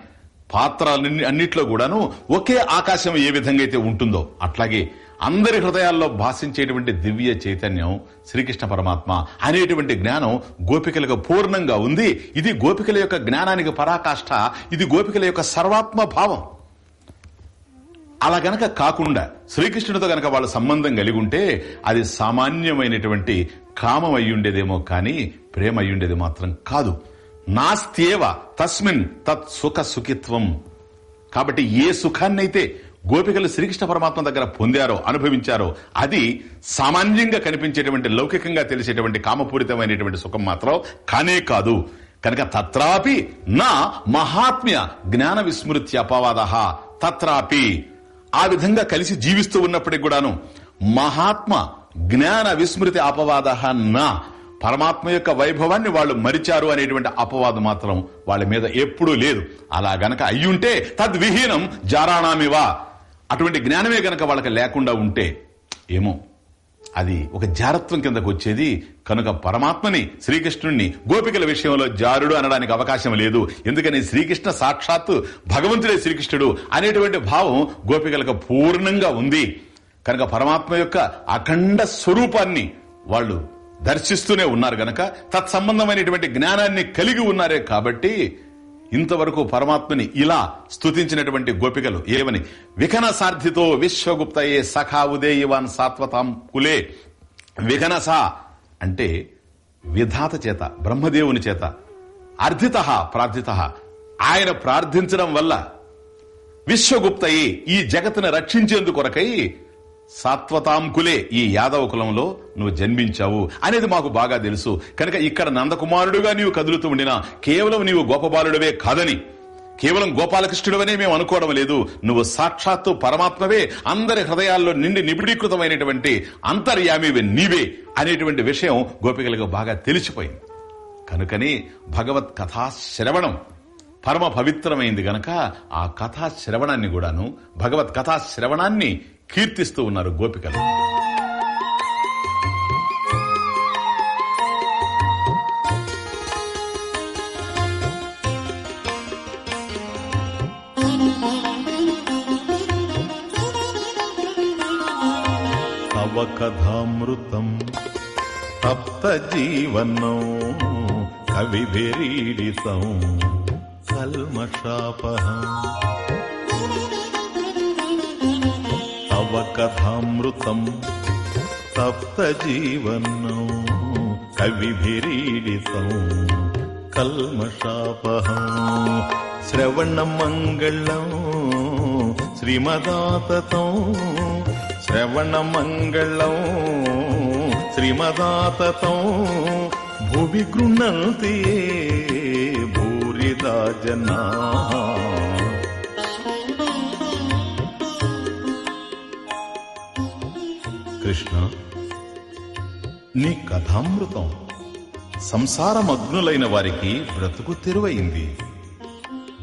పాత్రలన్నీ అన్నిట్లో కూడాను ఒకే ఆకాశం ఏ విధంగా అయితే ఉంటుందో అట్లాగే అందరి హృదయాల్లో భాషించేటువంటి దివ్య చైతన్యం శ్రీకృష్ణ పరమాత్మ అనేటువంటి జ్ఞానం గోపికలకు పూర్ణంగా ఉంది. ఇది గోపికల యొక్క జ్ఞానానికి పరాకాష్ఠ ఇది గోపికల యొక్క సర్వాత్మ భావం. అలా గనక కాకుండా శ్రీకృష్ణుడితో గనక వాళ్ళ సంబంధం కలిగి ఉంటే అది సామాన్యమైనటువంటి కామం అయ్యుండేదేమో కానీ ప్రేమ అయ్యుండేది మాత్రం కాదు. నాస్త్యేవ తస్మిన్ తత్ సుఖ సుఖిత్వం కాబట్టి ఏ సుఖాన్నైతే గోపికలు శ్రీకృష్ణ పరమాత్మ దగ్గర పొందారో అనుభవించారో అది సామాన్యంగా కనిపించేటువంటి లౌకికంగా తెలిసేటువంటి కామపూరితమైనటువంటి సుఖం మాత్రం కానే కాదు. కనుక తత్రాపి నా మహాత్మ్య జ్ఞాన విస్మృతి అపవాద. తత్రాపి. ఆ విధంగా కలిసి జీవిస్తూ ఉన్నప్పటికి కూడాను మహాత్మ జ్ఞాన విస్మృతి అపవాద నా పరమాత్మ యొక్క వైభవాన్ని వాళ్ళు మరిచారు అనేటువంటి అపవాదం మాత్రం వాళ్ళ మీద ఎప్పుడూ లేదు. అలా గనక అయ్యుంటే తద్విహీనం జారాణామివా. అటువంటి జ్ఞానమే గనక వాళ్ళకి లేకుండా ఉంటే ఏమో అది ఒక జారత్వం కిందకు వచ్చేది కనుక పరమాత్మని శ్రీకృష్ణుణ్ణి గోపికల విషయంలో జారుడు అనడానికి అవకాశం లేదు. ఎందుకని శ్రీకృష్ణ సాక్షాత్తు భగవంతుడే శ్రీకృష్ణుడు అనేటువంటి భావం గోపికలకు పూర్ణంగా ఉంది. కనుక పరమాత్మ యొక్క అఖండ స్వరూపాన్ని వాళ్ళు దర్శిస్తూనే ఉన్నారు గనక తత్సంబంధమైనటువంటి జ్ఞానాన్ని కలిగి ఉన్నారే కాబట్టి ఇంతవరకు పరమాత్మని ఇలా స్తుతించినటువంటి గోపికలు ఏమని విఘన సార్థితో విశ్వగుప్తయే సఖా ఉదేయవాన్ సాత్వతాం కులే. విఘనస అంటే విధాత చేత బ్రహ్మదేవుని చేత అర్థిత ప్రార్థిత. ఆయన ప్రార్థించడం వల్ల విశ్వగుప్తయే ఈ జగత్తును రక్షించేందుకొరకై సాత్వతాంకులే ఈ యాదవ కులంలో నువ్వు జన్మించావు అనేది మాకు బాగా తెలుసు. కనుక ఇక్కడ నందకుమారుడుగా నీవు కదులుతూ ఉండినా కేవలం నీవు గోపబాలుడవే కాదని కేవలం గోపాలకృష్ణుడవనే మేము అనుకోవడం లేదు. నువ్వు సాక్షాత్తు పరమాత్మవే అందరి హృదయాల్లో నిండి నిబిడీకృతమైనటువంటి అంతర్యామివే నీవే అనేటువంటి విషయం గోపికలకు బాగా తెలిసిపోయింది. కనుకని భగవత్ కథా శ్రవణం పరమ పవిత్రమైంది గనక ఆ కథా శ్రవణాన్ని కూడాను భగవత్ కథా శ్రవణాన్ని కీర్తిస్తూ ఉన్నారు గోపికలు. తవ కథామృతం తప్త జీవనం కవిభిరీడితం కల్మషాపహం తవ కథామృతం తప్త జీవనం కవిభిరీడితం కల్మషాపహం శ్రవణమంగళం శ్రీమదాతతం శ్రవణమంగళం శ్రీమదాతతం భువి గృహంతి భూరిదా రాజనా. కృష్ణ నీ కథామృతం సంసారమగ్నులైన వారికి బ్రతుకు తెరువైంది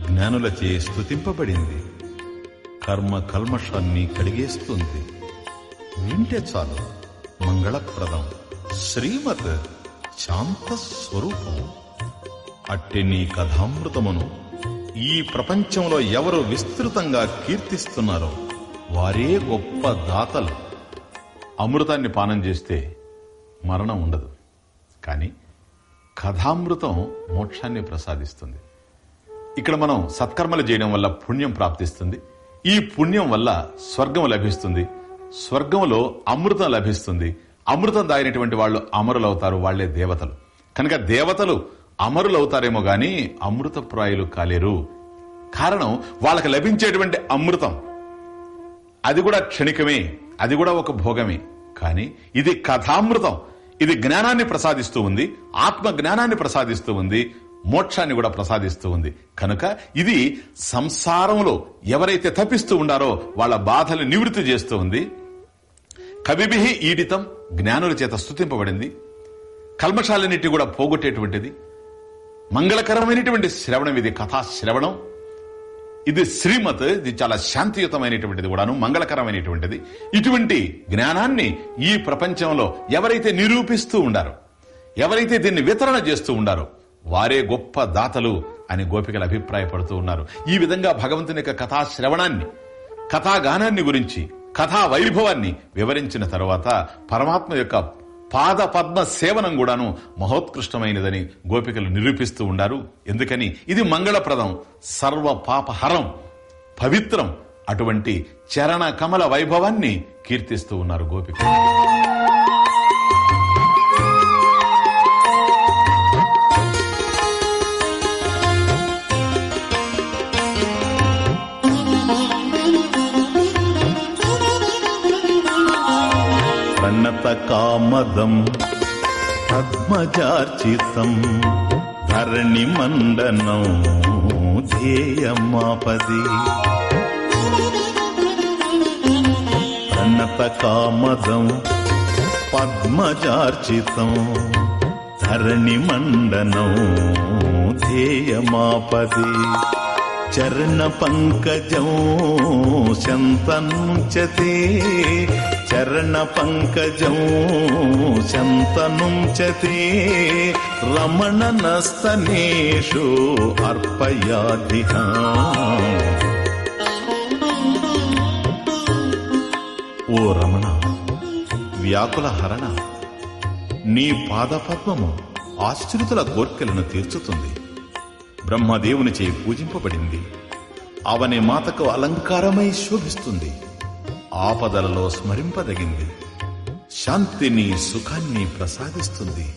జ్ఞానులచే స్తుతింపబడింది కర్మ కల్మషాన్ని కడిగేస్తుంది. వింటే చాలు మంగళప్రదం. శ్రీమత్ శాంత స్వరూపం అట్టి నీ కథామృతమును ఈ ప్రపంచంలో ఎవరు విస్తృతంగా కీర్తిస్తున్నారో వారే గొప్ప దాతలు. అమృతాన్ని పానం చేస్తే మరణం ఉండదు. కానీ కథామృతం మోక్షాన్ని ప్రసాదిస్తుంది. ఇక్కడ మనం సత్కర్మలు చేయడం వల్ల పుణ్యం ప్రాప్తిస్తుంది. ఈ పుణ్యం వల్ల స్వర్గం లభిస్తుంది. స్వర్గంలో అమృతం లభిస్తుంది. అమృతం దాగినటువంటి వాళ్ళు అమరులవుతారు. వాళ్ళే దేవతలు. కనుక దేవతలు అమరులవుతారేమో గాని అమృతప్రాయులు కాలేరు. కారణం వాళ్ళకి లభించేటువంటి అమృతం. అది కూడా క్షణికమే అది కూడా ఒక భోగమే. కానీ ఇది కథామృతం. ఇది జ్ఞానాన్ని ప్రసాదిస్తూ ఉంది ఆత్మ జ్ఞానాన్ని ప్రసాదిస్తూ ఉంది మోక్షాన్ని కూడా ప్రసాదిస్తూ ఉంది. కనుక ఇది సంసారంలో ఎవరైతే తప్పిస్తూ ఉండారో వాళ్ళ బాధలు నివృత్తి చేస్తూ ఉంది. కవిభి ఈడితం జ్ఞానుల చేత స్థుతింపబడింది కల్మషాలన్నిటి కూడా పోగొట్టేటువంటిది. మంగళకరమైనటువంటి శ్రవణం ఇది కథా శ్రవణం ఇది శ్రీమత్ ఇది చాలా శాంతియుతమైనటువంటిది కూడాను మంగళకరమైనటువంటిది. ఇటువంటి జ్ఞానాన్ని ఈ ప్రపంచంలో ఎవరైతే నిరూపిస్తూ ఉండారో ఎవరైతే దీన్ని వితరణ చేస్తూ ఉండారో వారే గొప్ప దాతలు అని గోపికలు అభిప్రాయపడుతూ ఉన్నారు. ఈ విధంగా భగవంతుని యొక్క కథా శ్రవణాన్ని కథాగానాన్ని గురించి కథా వైభవాన్ని వివరించిన తర్వాత పరమాత్మ యొక్క పాద పద్మ సేవనం కూడాను మహోత్కృష్టమైనదని గోపికలు నిరూపిస్తూ ఉండారు. ఎందుకని? ఇది మంగళప్రదం. సర్వ పాపహరం పవిత్రం అటువంటి చరణ కమల వైభవాన్ని కీర్తిస్తూ ఉన్నారు గోపికలు. ప్రణత కామదం పద్మజార్చితం ధరణి మండనం ధ్యేయమాపది. ప్రణత కామదం పద్మజార్చితం ధరణి మండనం ధ్యేయమాపది. చరణ పంకజం శంతనుంచతే చరణ రమణ అర్పయాదిహ ఓ రమణ వ్యాకుల హరణ నీ పాదపద్మము ఆశ్చర్యుతుల కోర్కెలను తీర్చుతుంది. బ్రహ్మదేవునిచే పూజింపబడింది. అవని మాతకు అలంకారమై శోభిస్తుంది. ఆపదలలో స్మరింపదగింది. శాంతిని సుఖాన్ని ప్రసాదిస్తుంది.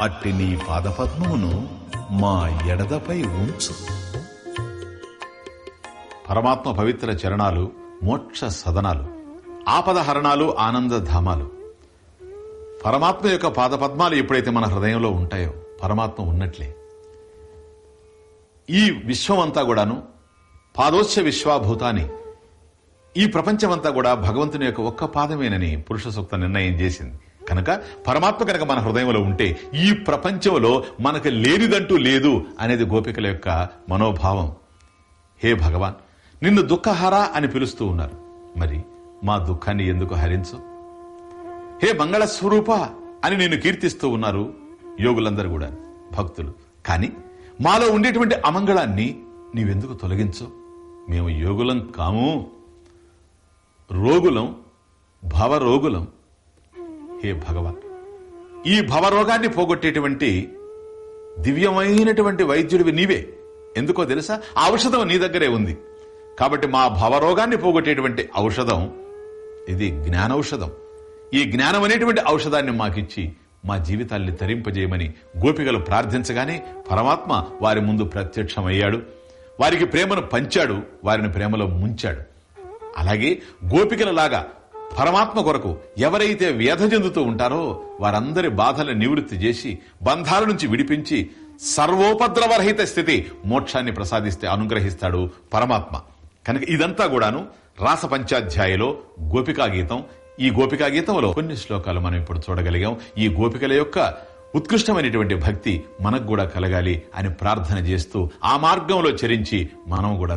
అట్టి నీ పాదపద్మమును మా ఎడదపై ఉంచు. పరమాత్మ పవిత్ర చరణాలు మోక్ష సదనాలు ఆపద హరణాలు ఆనందధామాలు పరమాత్మ యొక్క పాదపద్మాలు ఎప్పుడైతే మన హృదయంలో ఉంటాయో పరమాత్మ ఉన్నట్లే. ఈ విశ్వమంతా కూడాను పాదోచ్య విశ్వాభూతాన్ని ఈ ప్రపంచమంతా కూడా భగవంతుని యొక్క ఒక్క పాదమేనని పురుష సూక్త నిర్ణయం చేసింది. కనుక పరమాత్మ కనుక మన హృదయంలో ఉంటే ఈ ప్రపంచంలో మనకు లేనిదంటూ లేదు అనేది గోపికల యొక్క మనోభావం. హే భగవాన్ నిన్ను దుఃఖహార అని పిలుస్తూ ఉన్నారు. మరి మా దుఃఖాన్ని ఎందుకు హరించు? హే మంగళ స్వరూప అని నేను కీర్తిస్తూ ఉన్నారు యోగులందరూ కూడా భక్తులు. కానీ మాలో ఉండేటువంటి అమంగళాన్ని నీవెందుకు తొలగించు? మేము యోగులం కాము. రోగులం భవరోగులం. హే భగవాన్ ఈ భవరోగాన్ని పోగొట్టేటువంటి దివ్యమైనటువంటి వైద్యుడివి నీవే. ఎందుకో తెలుసా? ఆ ఔషధం నీ దగ్గరే ఉంది. కాబట్టి మా భవరోగాన్ని పోగొట్టేటువంటి ఔషధం ఇది జ్ఞానౌషధం. ఈ జ్ఞానం అనేటువంటి ఔషధాన్ని మాకిచ్చి మా జీవితాల్ని తరింపజేయమని గోపికలు ప్రార్థించగానే పరమాత్మ వారి ముందు ప్రత్యక్షమయ్యాడు. వారికి ప్రేమను పంచాడు వారిని ప్రేమలో ముంచాడు. అలాగే గోపికలలాగా పరమాత్మ కొరకు ఎవరైతే వ్యధ చెందుతూ ఉంటారో వారందరి బాధలను నివృత్తి చేసి బంధాల నుంచి విడిపించి సర్వోపద్రవరహిత స్థితి మోక్షాన్ని ప్రసాదిస్తే అనుగ్రహిస్తాడు పరమాత్మ. కనుక ఇదంతా కూడాను రాస పంచాధ్యాయలో గోపికా గీతం. ఈ గోపికా గీతంలో కొన్ని శ్లోకాలు మనం ఇప్పుడు చూడగలిగాం. ఈ గోపికల యొక్క ఉత్కృష్టమైనటువంటి భక్తి మనకు కూడా కలగాలి అని ప్రార్థన చేస్తూ ఆ మార్గంలో చరించి మనం కూడా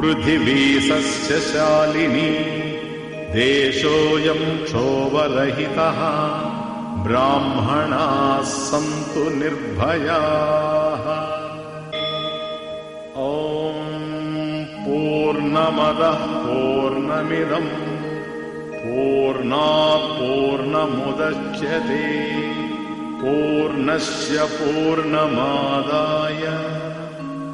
पृथिवीसस्य शालिनी। देशोऽयम् क्षोभरहितः। ब्राह्मणाः सन्तु निर्भयाः। ॐ पूर्णमदः पूर्णमिदम्। पूर्णा पूर्णमुदच्यते पूर्णस्य पूर्णमादाय।